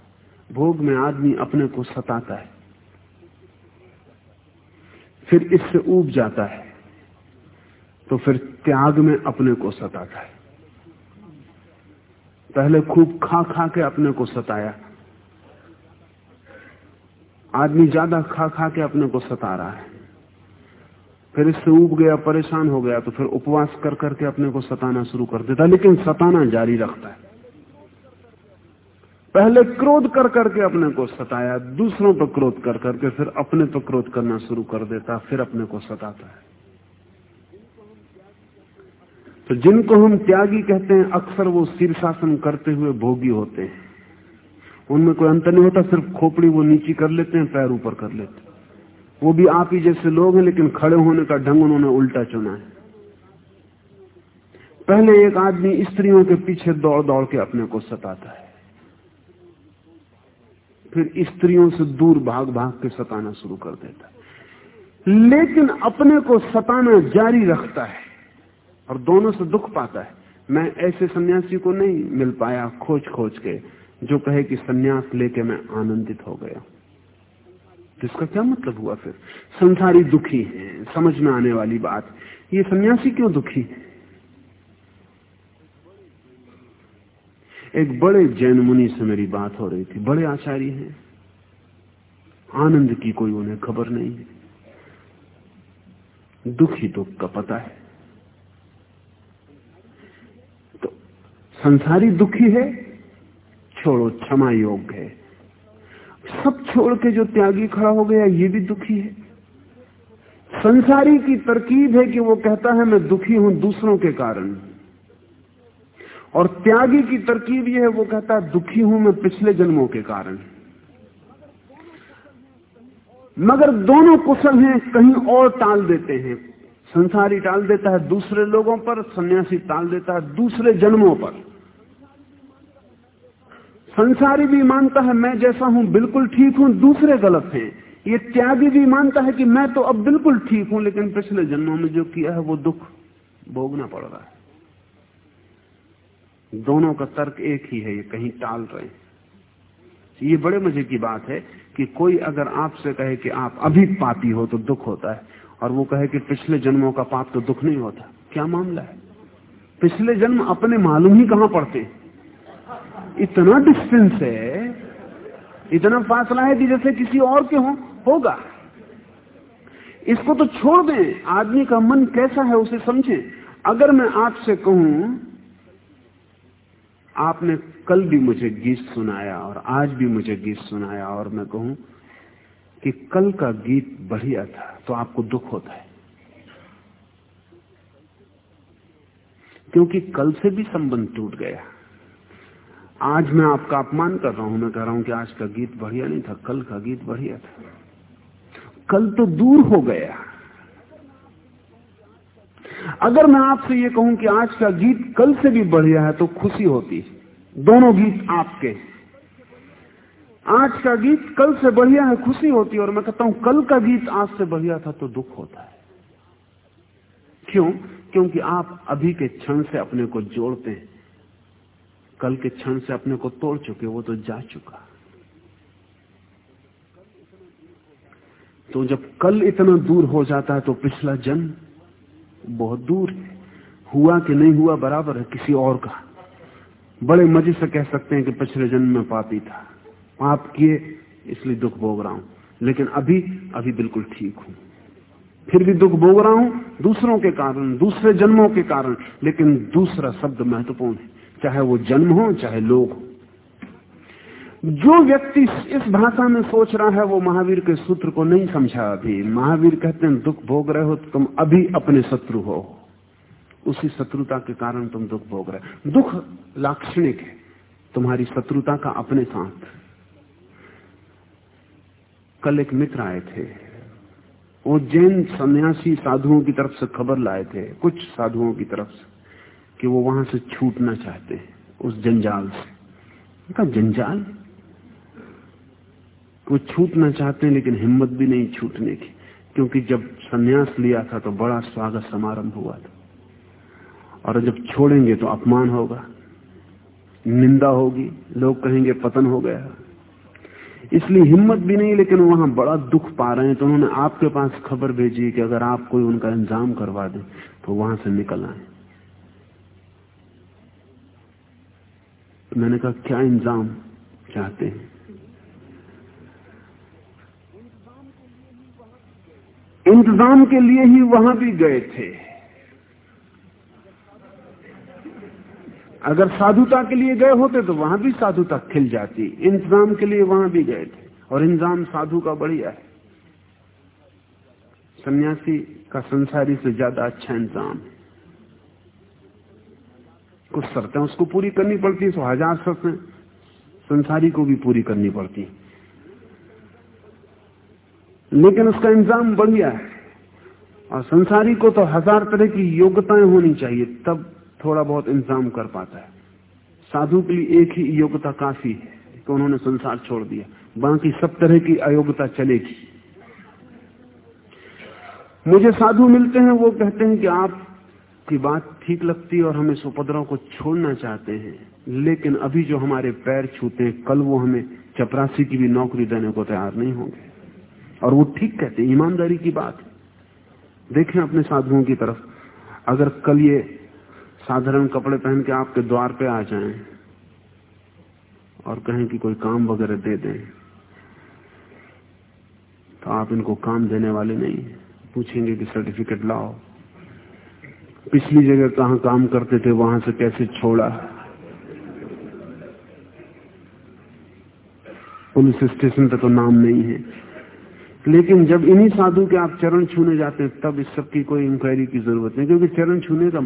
भोग में आदमी अपने को सताता है। फिर इससे ऊब जाता है। तो फिर त्याग में अपने को सताता है। पहले खूब खा खा के अपने को सताया। आदमी ज़्यादा खा खा के अपने को सता रहा है। फिर इससे उब गया, परेशान हो गया तो फिर उपवास कर करके अपने को सताना शुरू कर देता। लेकिन सताना जारी रखता है। पहले क्रोध कर करके अपने को सताया, दूसरों पर क्रोध कर करके फिर अपने पर क्रोध करना शुरू कर देता, फिर अपने को सताता है। तो जिनको हम त्यागी कहते हैं, अक्सर वो शीर्षासन करते हुए भोगी होते हैं। उनमें कोई अंतर नहीं होता, सिर्फ़ खोपड़ी वो नीची कर लेते हैं, पैर ऊपर कर लेते हैं। वो भी आप ही जैसे लोग हैं, लेकिन खड़े होने का ढंग उन्होंने उल्टा चुना है। पहले एक आदमी स्त्रियों के पीछे दौड़ दौड़ के अपने को सताता है। फिर स्त्रियों से दूर भाग भाग के सताना शुरू कर देता है। लेकिन अपने को सताना जारी रखता है और दोनों से दुख पाता है। मैं ऐसे सन्यासी को नहीं मिल पाया खोज खोज के, जो कहे कि सन्यास लेके मैं आनंदित हो गया। तो इसका क्या मतलब हुआ फिर? संसारी दुखी है, समझ में आने वाली बात। ये सन्यासी क्यों दुखी है? एक बड़े जैन मुनि से मेरी बात हो रही थी। बड़े आचार्य हैं। आनंद की कोई उन्हें खबर नहीं है। दुखी दुख का पता है। तो संसारी दुखी है, छोड़ो, क्षमा योग्य है। सब छोड़ के जो त्यागी खड़ा हो गया, ये भी दुखी है। संसारी की तरकीब है कि वो कहता है, मैं दुखी हूँ दूसरों के कारण। और त्यागी की तरकीब यह है, वो कहता है, दुखी हूँ मैं पिछले जन्मों के कारण। मगर दोनों कुशल हैं, कहीं और टाल देते हैं। संसारी टाल देता है दूसरे लोगों पर, सन्यासी टाल देता है दूसरे जन्मों पर। संसारी भी मानता है, मैं जैसा हूँ, बिल्कुल ठीक हूँ, दूसरे गलत हैं। ये त्यागी भी मानता है कि मैं तो अब बिल्कुल ठीक हूँ, लेकिन पिछले जन्मों में जो किया है, वो दुख भोगना पड़ रहा है। दोनों का तर्क एक ही है, ये कहीं टाल रहे हैं। ये बड़े मज़े की बात है कि कोई अगर आपसे कहे कि आप अभी पापी हो तो दुख होता है, और वो कहे कि पिछले जन्मों का पाप तो दुख नहीं होता, क्या मामला है? पिछले जन्म अपने मालूम ही कहाँ पड़ते इतना डिस्टेंस है, इतना फासला है कि जैसे किसी और के हो, होगा। इसको तो छोड़ दें, आदमी का मन कैसा है उसे समझें। अगर मैं आपसे कहूँ आपने कल भी मुझे गीत सुनाया और आज भी मुझे गीत सुनाया और मैं कहूँ कि कल का गीत बढ़िया था तो आपको दुख होता है। क्योंकि कल से भी संबंध टूट गया। आज मैं आपका अपमान कर रहा हूँ, मैं कह रहा हूँ कि आज का गीत बढ़िया नहीं था, कल का गीत बढ़िया था। कल तो दूर हो गया। अगर मैं आपसे ये कहूँ कि आज का गीत कल से भी बढ़िया है तो खुशी होती दोनों गीत आपके। आज का गीत कल से बढ़िया है, खुशी होती और मैं कहता हूँ, कल का गीत आज से बढ़िया था तो दुख होता है। क्यों? क्योंकि आप अभी के क्षण से अपने को जोड़ते हैं। कल के क्षण से अपने को तोड़ चुके वो तो जा चुका। तो जब कल इतना दूर हो जाता है तो पिछला जन्म बहुत दूर है। हुआ कि नहीं हुआ बराबर है, किसी और का। बड़े मज़े से कह सकते हैं कि पिछले जन्म में पापी था। पाप किए, इसलिए दुख भोग रहा हूँ। लेकिन अभी अभी बिल्कुल ठीक हूँ। फिर भी दुख भोग रहा हूँ, दूसरों के कारण, दूसरे जन्मों के कारण। लेकिन दूसरा शब्द महत्वपूर्ण है। चाहे वो जन्म हो, चाहे लोग हो। जो व्यक्ति इस भाषा में सोच रहा है, वो महावीर के सूत्र को नहीं समझा अभी। महावीर कहते हैं, दुख भोग रहे हो, तुम अभी अपने शत्रु हो। उसी शत्रुता के कारण तुम दुख भोग रहे दुख लाक्षणिक है, तुम्हारी शत्रुता का अपने साथ। कल एक मित्र आए थे, वो जैन सन्यासी साधुओं की तरफ़ से खबर लाए थे, कुछ साधुओं की तरफ़ से, कि वो वहाँ से छूटना चाहते हैं, उस जंजाल से। जंजाल? वो छूटना चाहते हैं, लेकिन हिम्मत भी नहीं छूटने की। क्योंकि जब सन्यास लिया था तो बड़ा स्वागत समारंभ हुआ था। और जब छोड़ेंगे तो अपमान होगा। निंदा होगी। लोग कहेंगे, पतन हो गया। इसलिए हिम्मत भी नहीं, लेकिन वहाँ बड़ा दुख पा रहे हैं। तो उन्होंने आपके पास खबर भेजी कि अगर आप कोई उनका इंतज़ाम करवा दें तो वहाँ से निकल आए। मैंने कहा, क्या इंतज़ाम चाहते हैं? इंतज़ाम के लिए ही वहाँ भी गए थे। अगर साधुता के लिए गए होते तो वहाँ भी साधुता खिल जाती। इंतज़ाम के लिए वहाँ भी गए थे। और इंतज़ाम साधु का बढ़िया है। सन्यासी का संसारी से ज़्यादा अच्छा इंतज़ाम है। कुछ शर्तें उसको पूरी करनी पड़ती है सो हज़ार शर्तें। संसारी को भी पूरी करनी पड़ती। लेकिन उसका इंतज़ाम बढ़िया है। और संसारी को तो हज़ार तरह की योग्यताएँ होनी चाहिए, तब थोड़ा बहुत इंतज़ाम कर पाता है। साधु के लिए एक ही योग्यता काफ़ी है कि उन्होंने संसार छोड़ दिया। बाकी सब तरह की अयोग्यता चलेगी। मुझे साधु मिलते हैं, वो कहते हैं कि आप की बात ठीक लगती है और हम इस उपद्रव को छोड़ना चाहते हैं। लेकिन अभी जो हमारे पैर छूते हैं, कल वो हमें चपरासी की भी नौकरी देने को तैयार नहीं होंगे। और वो ठीक कहते ईमानदारी की बात देखें अपने साधुओं की तरफ़, अगर कल ये साधारण कपड़े पहन के आपके द्वार पे आ जाएँ और कहें कि कोई काम वगैरह दे दें तो आप इनको काम देने वाले नहीं पूछेंगे कि सर्टिफिकेट लाओ। पिछली जगह कहा काम करते थे, वहाँ से कैसे छोड़ा? पुलिस स्टेशन पे तो नाम नहीं है। लेकिन जब इन्हीं साधु के आप चरण छूने जाते हैं, तब इस सब की कोई इंक्वायरी की ज़रूरत नहीं, क्योंकि चरण छूने का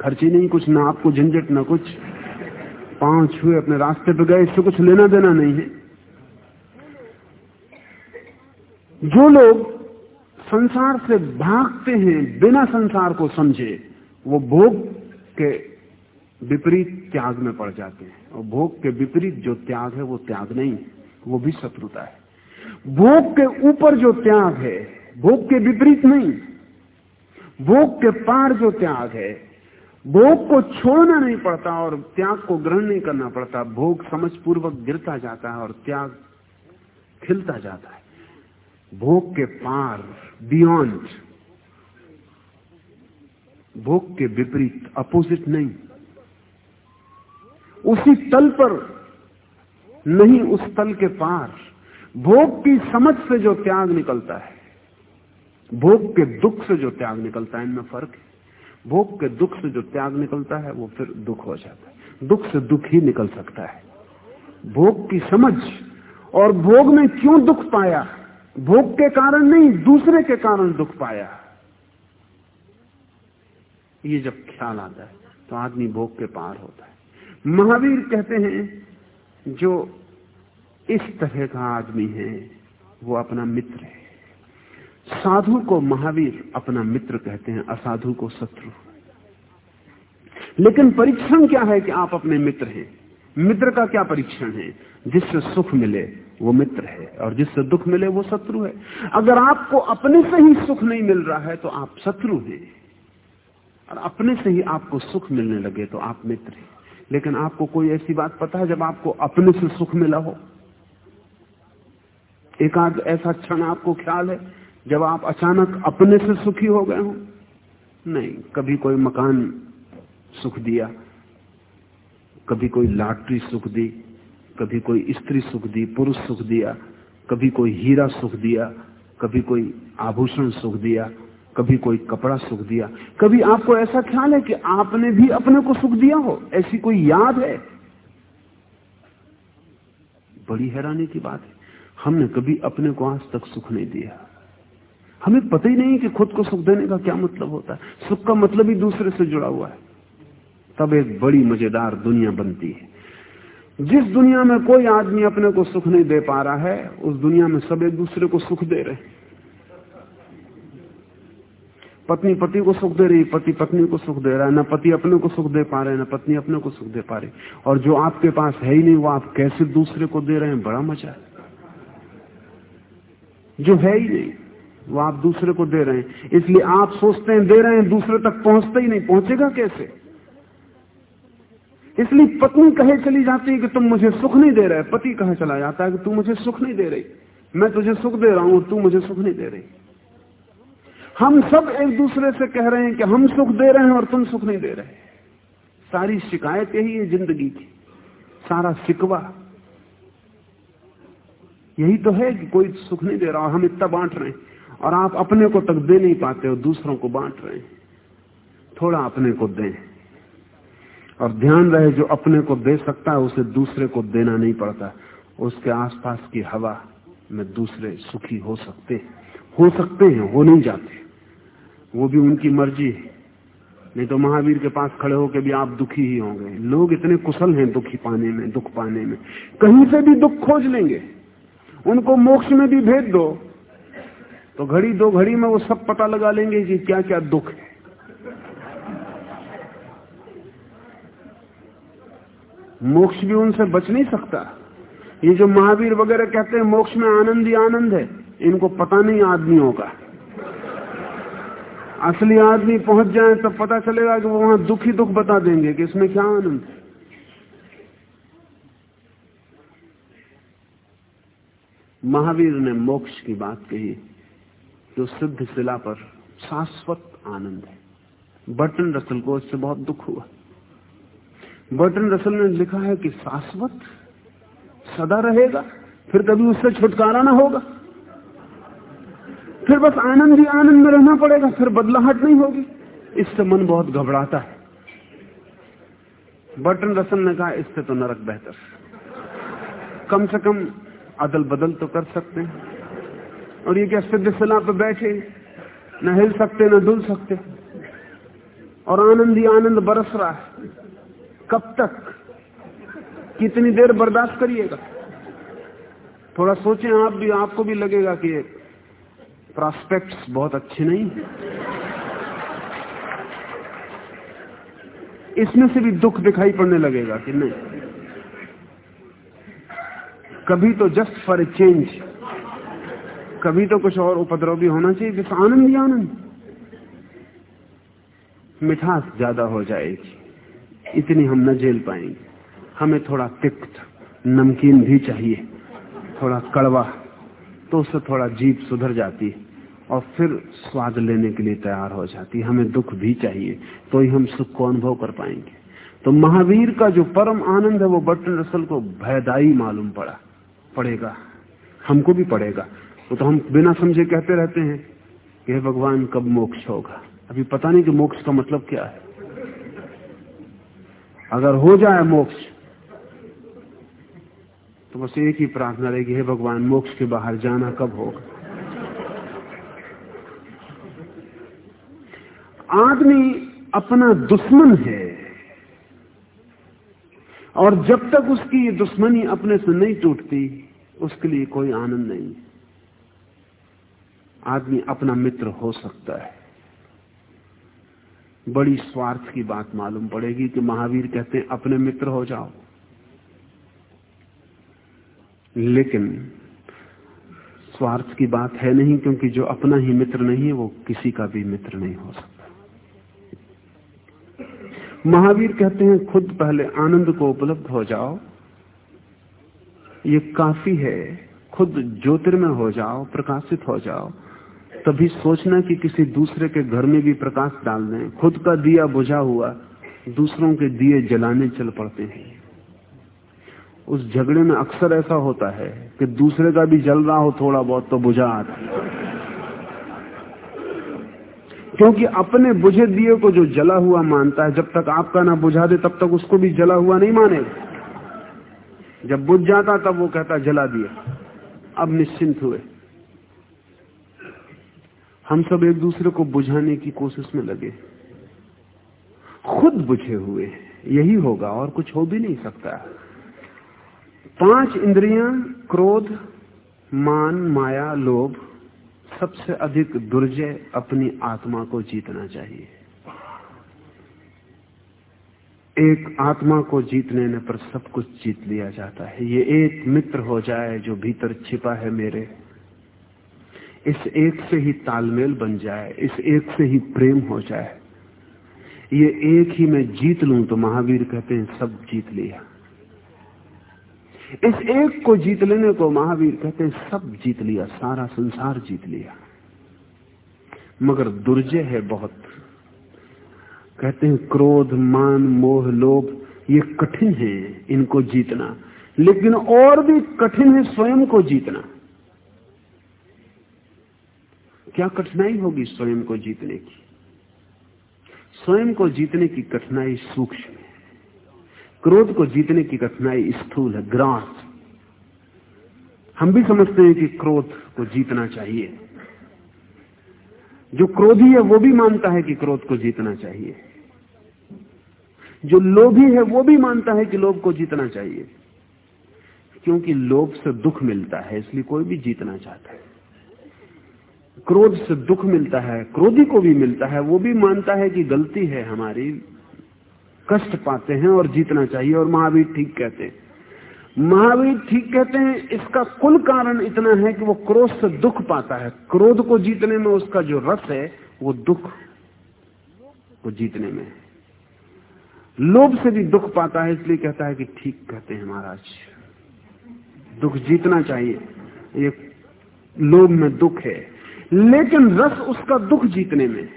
खर्च ही नहीं, कुछ ना आपको झंझट, ना कुछ। पाँव छुए अपने रास्ते पे गए, इससे कुछ लेना देना नहीं है। जो लोग संसार से भागते हैं, बिना संसार को समझे, वो भोग के विपरीत त्याग में पड़ जाते हैं। और भोग के विपरीत जो त्याग है, वो त्याग नहीं है, वो भी शत्रुता है। भोग के ऊपर जो त्याग है, भोग के विपरीत नहीं, भोग के पार जो त्याग है, भोग को छोड़ना नहीं पड़ता और त्याग को ग्रहण नहीं करना पड़ता। भोग समझ पूर्वक गिरता जाता है और त्याग खिलता जाता है। भोग के पार बियॉन्ड भोग के विपरीत अपोजिट नहीं। उसी तल पर, नहीं उस तल के पार। भोग की समझ से जो त्याग निकलता है, भोग के दुख से जो त्याग निकलता है, इनमें फ़र्क है। भोग के दुख से जो त्याग निकलता है, वो फिर दुख हो जाता है। दुख से दुख ही निकल सकता है। भोग की समझ, और भोग में क्यों दुख पाया? भोग के कारण नहीं, दूसरे के कारण दुख पाया। ये जब ख्याल आता है तो आदमी भोग के पार होता है। महावीर कहते हैं, जो इस तरह का आदमी है, वो अपना मित्र है। साधु को महावीर अपना मित्र कहते हैं, असाधु को शत्रु। लेकिन परीक्षण क्या है कि आप अपने मित्र हैं? मित्र का क्या परीक्षण है? जिससे सुख मिले, वो मित्र है, और जिससे दुख मिले, वो शत्रु है। अगर आपको अपने से ही सुख नहीं मिल रहा है तो आप शत्रु हैं। और अपने से ही आपको सुख मिलने लगे तो आप मित्र हैं। लेकिन आपको कोई ऐसी बात पता है, जब आपको अपने से सुख मिला हो? एक आध ऐसा क्षण आपको ख्याल है, जब आप अचानक अपने से सुखी हो गए हो? नहीं, कभी कोई मकान सुख दिया, कभी कोई लॉटरी सुख दी, कभी कोई स्त्री सुख दी, पुरुष सुख दिया, कभी कोई हीरा सुख दिया, कभी कोई आभूषण सुख दिया, कभी कोई कपड़ा सुख दिया। कभी आपको ऐसा ख्याल है कि आपने भी अपने को सुख दिया हो? ऐसी कोई याद है? बड़ी हैरानी की बात है। हमने कभी अपने को आज तक सुख नहीं दिया। हमें पता ही नहीं कि खुद को सुख देने का क्या मतलब होता है। सुख का मतलब ही दूसरे से जुड़ा हुआ है। तब एक बड़ी मज़ेदार दुनिया बनती है। जिस दुनिया में कोई आदमी अपने को सुख नहीं दे पा रहा है, उस दुनिया में सब एक दूसरे को सुख दे रहे पत्नी पति को सुख दे रही पति पत्नी को सुख दे रहा है। ना पति अपने को सुख दे पा रहे, ना पत्नी अपने को सुख दे पा रही। और जो आपके पास है ही नहीं, वो आप कैसे दूसरे को दे रहे हैं, बड़ा मज़ा है। जो है ही नहीं, वो आप दूसरे को दे रहे हैं। इसलिए आप सोचते हैं, दे रहे हैं, दूसरे तक पहुँचते ही नहीं, पहुंचेगा कैसे? इसलिए पत्नी कहे चली जाती है कि तुम मुझे सुख नहीं दे रहे। पति कहे चला जाता है कि तू मुझे सुख नहीं दे रही। मैं तुझे सुख दे रहा हूँ, तू मुझे सुख नहीं दे रही। हम सब एक दूसरे से कह रहे हैं कि हम सुख दे रहे हैं और तुम सुख नहीं दे रहे। सारी शिकायत यही है ज़िंदगी की। सारा शिकवा यही तो है कि कोई सुख नहीं दे रहा और हम इतना बांट रहे हैं। और आप अपने को तक दे नहीं पाते हो दूसरों को बांट रहे हैं। थोड़ा अपने को दें। और ध्यान रहे, जो अपने को दे सकता है, उसे दूसरे को देना नहीं पड़ता। उसके आसपास की हवा में दूसरे सुखी हो सकते हो। सकते हैं, हो नहीं जाते। वो भी उनकी मर्ज़ी है। नहीं तो महावीर के पास खड़े होकर भी आप दुखी ही होंगे। लोग इतने कुशल हैं दुखी पाने में, दुख पाने में। कहीं से भी दुख खोज लेंगे। उनको मोक्ष में भी भेज दो। तो घड़ी, दो घड़ी में वो सब पता लगा लेंगे कि क्या क्या दुख है। मोक्ष भी उनसे बच नहीं सकता। ये जो महावीर वगैरह कहते हैं, मोक्ष में आनंद ही आनंद है, इनको पता नहीं आदमियों का। असली आदमी पहुँच जाए तब पता चलेगा कि वो वहाँ दुख ही दुख बता देंगे कि इसमें क्या आनंद है। महावीर ने मोक्ष की बात कही तो सिद्ध शिला पर शाश्वत आनंद है। बर्टन रसल को इससे बहुत दुख हुआ। बर्टन रसल ने लिखा है कि शाश्वत सदा रहेगा, फिर कभी उससे छुटकारा ना होगा। फिर बस आनंद ही आनंद में रहना पड़ेगा, फिर बदलाहट नहीं होगी। इससे मन बहुत घबराता है। बर्टन रसल ने कहा, इससे तो नरक बेहतर कम से कम अदल बदल तो कर सकते हैं। और ये क्या सिद्ध सिला पे बैठे न हिल सकते, न डुल सकते। और आनंद ही आनंद बरस रहा है। कब तक? कितनी देर बर्दाश्त करिएगा? थोड़ा सोचें, आप भी, आपको भी लगेगा कि प्रॉस्पेक्ट्स बहुत अच्छे नहीं इसमें से भी दुख दिखाई पड़ने लगेगा कि नहीं। कभी तो जस्ट फॉर ए चेंज कभी तो कुछ और उपद्रव भी होना चाहिए जिस आनंद ही आनंद। मिठास ज़्यादा हो जाएगी, इतनी हम न झेल पाएँगे। हमें थोड़ा तिक्त, नमकीन भी चाहिए, थोड़ा कड़वा तो उससे थोड़ा जीप सुधर जाती है, और फिर स्वाद लेने के लिए तैयार हो जाती है। हमें दुख भी चाहिए तो ही हम सुख को अनुभव कर पाएँगे। तो महावीर का जो परम आनंद है, वो बटन रसल को भयदायी मालूम पड़ा। पड़ेगा। हमको भी पड़ेगा। वो तो हम बिना समझे कहते रहते हैं कि भगवान, कब मोक्ष होगा? अभी पता नहीं कि मोक्ष का मतलब क्या है। अगर हो जाए मोक्ष तो बस एक ही प्रार्थना रहेगी, हे भगवान, मोक्ष के बाहर जाना कब होगा? आदमी अपना दुश्मन है और जब तक उसकी दुश्मनी अपने से नहीं टूटती उसके लिए कोई आनंद नहीं। आदमी अपना मित्र हो सकता है। बड़ी स्वार्थ की बात मालूम पड़ेगी कि महावीर कहते हैं, अपने मित्र हो जाओ। लेकिन स्वार्थ की बात है नहीं, क्योंकि जो अपना ही मित्र नहीं है, वो किसी का भी मित्र नहीं हो सकता। महावीर कहते हैं, खुद पहले आनंद को उपलब्ध हो जाओ। ये काफ़ी है। खुद ज्योतिर्मय हो जाओ, प्रकाशित हो जाओ। तभी सोचना कि किसी दूसरे के घर में भी प्रकाश डाल दें। खुद का दिया बुझा हुआ, दूसरों के दिए जलाने चल पड़ते हैं। उस झगड़े में अक्सर ऐसा होता है कि दूसरे का भी जल रहा हो थोड़ा बहुत तो बुझा आता क्योंकि अपने बुझे दिए को जो जला हुआ मानता है, जब तक आपका ना बुझा दे, तब तक उसको भी जला हुआ नहीं मानेगा। जब बुझ जाता तब वो कहता, जला दिया। अब निश्चिंत हुए। हम सब एक दूसरे को बुझाने की कोशिश में लगे। खुद बुझे हुए। यही होगा, और कुछ हो भी नहीं सकता। पाँच इंद्रियाँ, क्रोध, मान, माया, लोभ, सबसे अधिक दुर्जय अपनी आत्मा को जीतना चाहिए। एक आत्मा को जीत लेने पर सब कुछ जीत लिया जाता है। ये एक मित्र हो जाए जो भीतर छिपा है मेरे। इस एक से ही तालमेल बन जाए, इस एक से ही प्रेम हो जाए। ये एक ही मैं जीत लू तो महावीर कहते हैं, सब जीत लिया। इस एक को जीत लेने को महावीर कहते हैं, सब जीत लिया, सारा संसार जीत लिया। मगर दुर्जय है बहुत। कहते हैं, क्रोध, मान, मोह, लोभ, ये कठिन है इनको जीतना। लेकिन और भी कठिन है स्वयं को जीतना। क्या कठिनाई होगी स्वयं को जीतने की? स्वयं को जीतने की कठिनाई सूक्ष्म है। क्रोध को जीतने की कठिनाई स्थूल है, ग्रास। हम भी समझते हैं कि क्रोध को जीतना चाहिए। जो क्रोधी है, वो भी मानता है कि क्रोध को जीतना चाहिए। जो लोभी है, वो भी मानता है कि लोभ को जीतना चाहिए। क्योंकि लोभ से दुख मिलता है, इसलिए कोई भी जीतना चाहता है। क्रोध से दुख मिलता है, क्रोधी को भी मिलता है, वो भी मानता है कि गलती है हमारी। कष्ट पाते हैं और जीतना चाहिए, और महावीर ठीक कहते हैं। महावीर ठीक कहते हैं, इसका कुल कारण इतना है कि वो क्रोध से दुख पाता है। क्रोध को जीतने में उसका जो रस है, वो दुख को जीतने में लोभ से भी दुख पाता है, इसलिए कहता है कि ठीक कहते हैं महाराज। दुख जीतना चाहिए। ये लोभ में दुख है। लेकिन रस उसका दुख जीतने में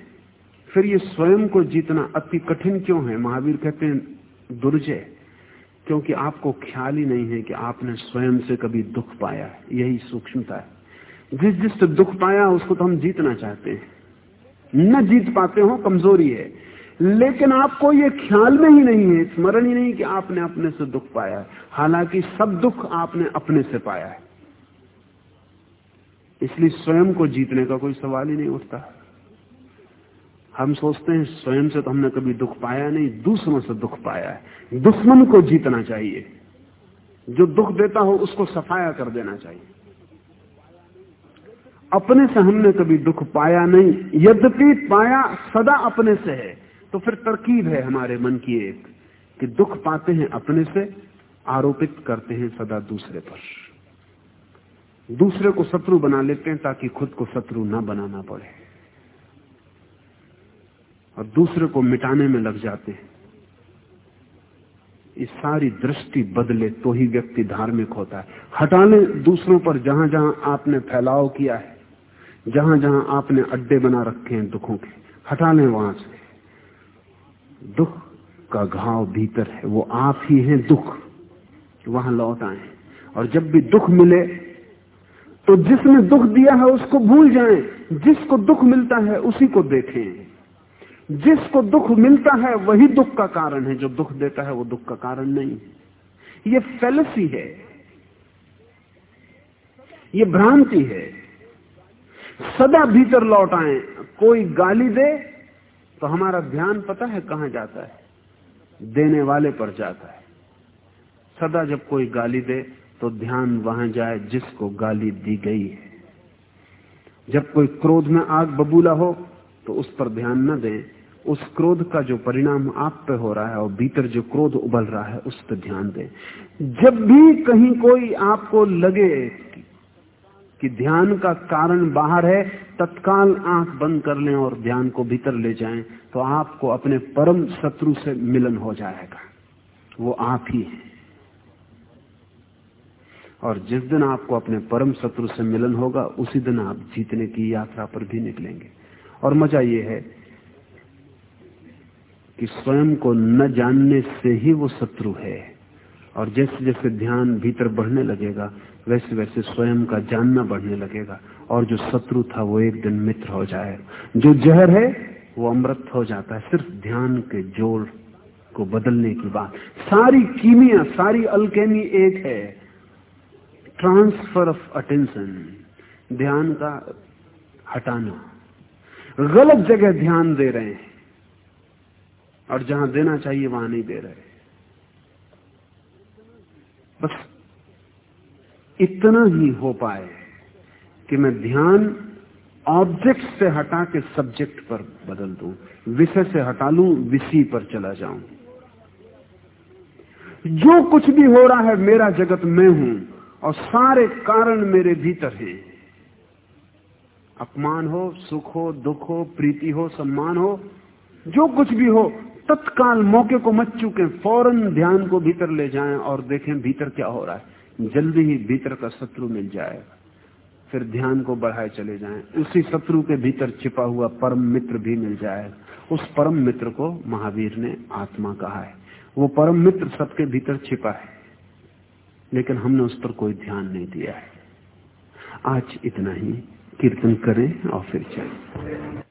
फिर ये स्वयं को जीतना अति कठिन क्यों है? महावीर कहते हैं, दुर्जय। क्योंकि आपको ख्याल ही नहीं है कि आपने स्वयं से कभी दुख पाया है। यही सूक्ष्मता है। जिस जिस जिससे दुख पाया, उसको तो हम जीतना चाहते हैं। न जीत पाते हो, कमज़ोरी है। लेकिन आपको ये ख्याल में ही नहीं है, स्मरण ही नहीं कि आपने अपने से दुख पाया है। हालाँकि सब दुख आपने अपने से पाया है। इसलिए स्वयं को जीतने का कोई सवाल ही नहीं उठता। हम सोचते हैं, स्वयं से तो हमने कभी दुख पाया नहीं, दूसरों से दुख पाया है। दुश्मन को जीतना चाहिए। जो दुख देता हो, उसको सफाया कर देना चाहिए। अपने से हमने कभी दुख पाया नहीं। यद्यपि पाया, सदा अपने से है। तो फिर तरकीब है हमारे मन की एक, कि दुख पाते हैं अपने से, आरोपित करते हैं सदा दूसरे पर। दूसरे को शत्रु बना लेते हैं ताकि खुद को शत्रु ना बनाना पड़े। और दूसरे को मिटाने में लग जाते हैं। इस सारी दृष्टि बदले तो ही व्यक्ति धार्मिक होता है। हटा लें दूसरों पर जहाँ जहाँ आपने फैलाव किया है जहाँ जहाँ आपने अड्डे बना रखे हैं दुखों के हटा लें वहाँ से। दुख का घाव भीतर है, वो आप ही हैं दुख, वहाँ लौट आए और जब भी दुख मिले तो जिसने दुख दिया है उसको भूल जाएँ, जिसको दुख मिलता है उसी को देखें। जिसको दुख मिलता है वही दुख का कारण है। जो दुख देता है वो दुख का कारण नहीं। है ये फेलसी है। ये भ्रांति है। सदा भीतर लौट आए, कोई गाली दे तो हमारा ध्यान पता है कहाँ जाता है? देने वाले पर जाता है। सदा जब कोई गाली दे तो ध्यान वहाँ जाए जिसको गाली दी गई है। जब कोई क्रोध में आग बबूला हो तो उस पर ध्यान न दें। उस क्रोध का जो परिणाम आप पे हो रहा है और भीतर जो क्रोध उबल रहा है, उस पर ध्यान दें। जब भी कहीं कोई आपको लगे कि ध्यान का कारण बाहर है, तत्काल आँख बंद कर लें और ध्यान को भीतर ले जाएँ तो आपको अपने परम शत्रु से मिलन हो जाएगा। वो आप ही है। और जिस दिन आपको अपने परम शत्रु से मिलन होगा, उसी दिन आप जीतने की यात्रा पर भी निकलेंगे। और मज़ा यह है कि स्वयं को न जानने से ही वो शत्रु है। और जैसे जैसे ध्यान भीतर बढ़ने लगेगा, वैसे वैसे स्वयं का जानना बढ़ने लगेगा। और जो शत्रु था, वो एक दिन मित्र हो जाएगा जो जहर है, वो अमृत हो जाता है। सिर्फ़ ध्यान के जोड़ को बदलने की बात। सारी कीमिया, सारी अल्केमी एक है। ट्रांसफ़र ऑफ़ अटेंशन, ध्यान का हटाना। गलत जगह ध्यान दे रहे हैं। और जहाँ देना चाहिए वहाँ नहीं दे रहे। बस इतना ही हो पाए कि मैं ध्यान ऑब्जेक्ट से हटा के सब्जेक्ट पर बदल दूँ, विषय से हटा लूँ, विषय पर चला जाऊँ। जो कुछ भी हो रहा है मेरा जगत मैं हूँ, और सारे कारण मेरे भीतर हैं। अपमान हो, सुख हो, दुख हो, प्रीति हो, सम्मान हो, जो कुछ भी हो तत्काल मौके को मच चुके, फ़ौरन ध्यान को भीतर ले जाएँ और देखें भीतर क्या हो रहा है। जल्दी ही भीतर का शत्रु मिल जाएगा फिर ध्यान को बढ़ाए चले जाएँ। उसी शत्रु के भीतर छिपा हुआ परम मित्र भी मिल जाएगा उस परम मित्र को महावीर ने आत्मा कहा है। वो परम मित्र सबके भीतर छिपा है, लेकिन हमने उस पर कोई ध्यान नहीं दिया है। आज इतना ही। कीर्तन करें और फिर चलें।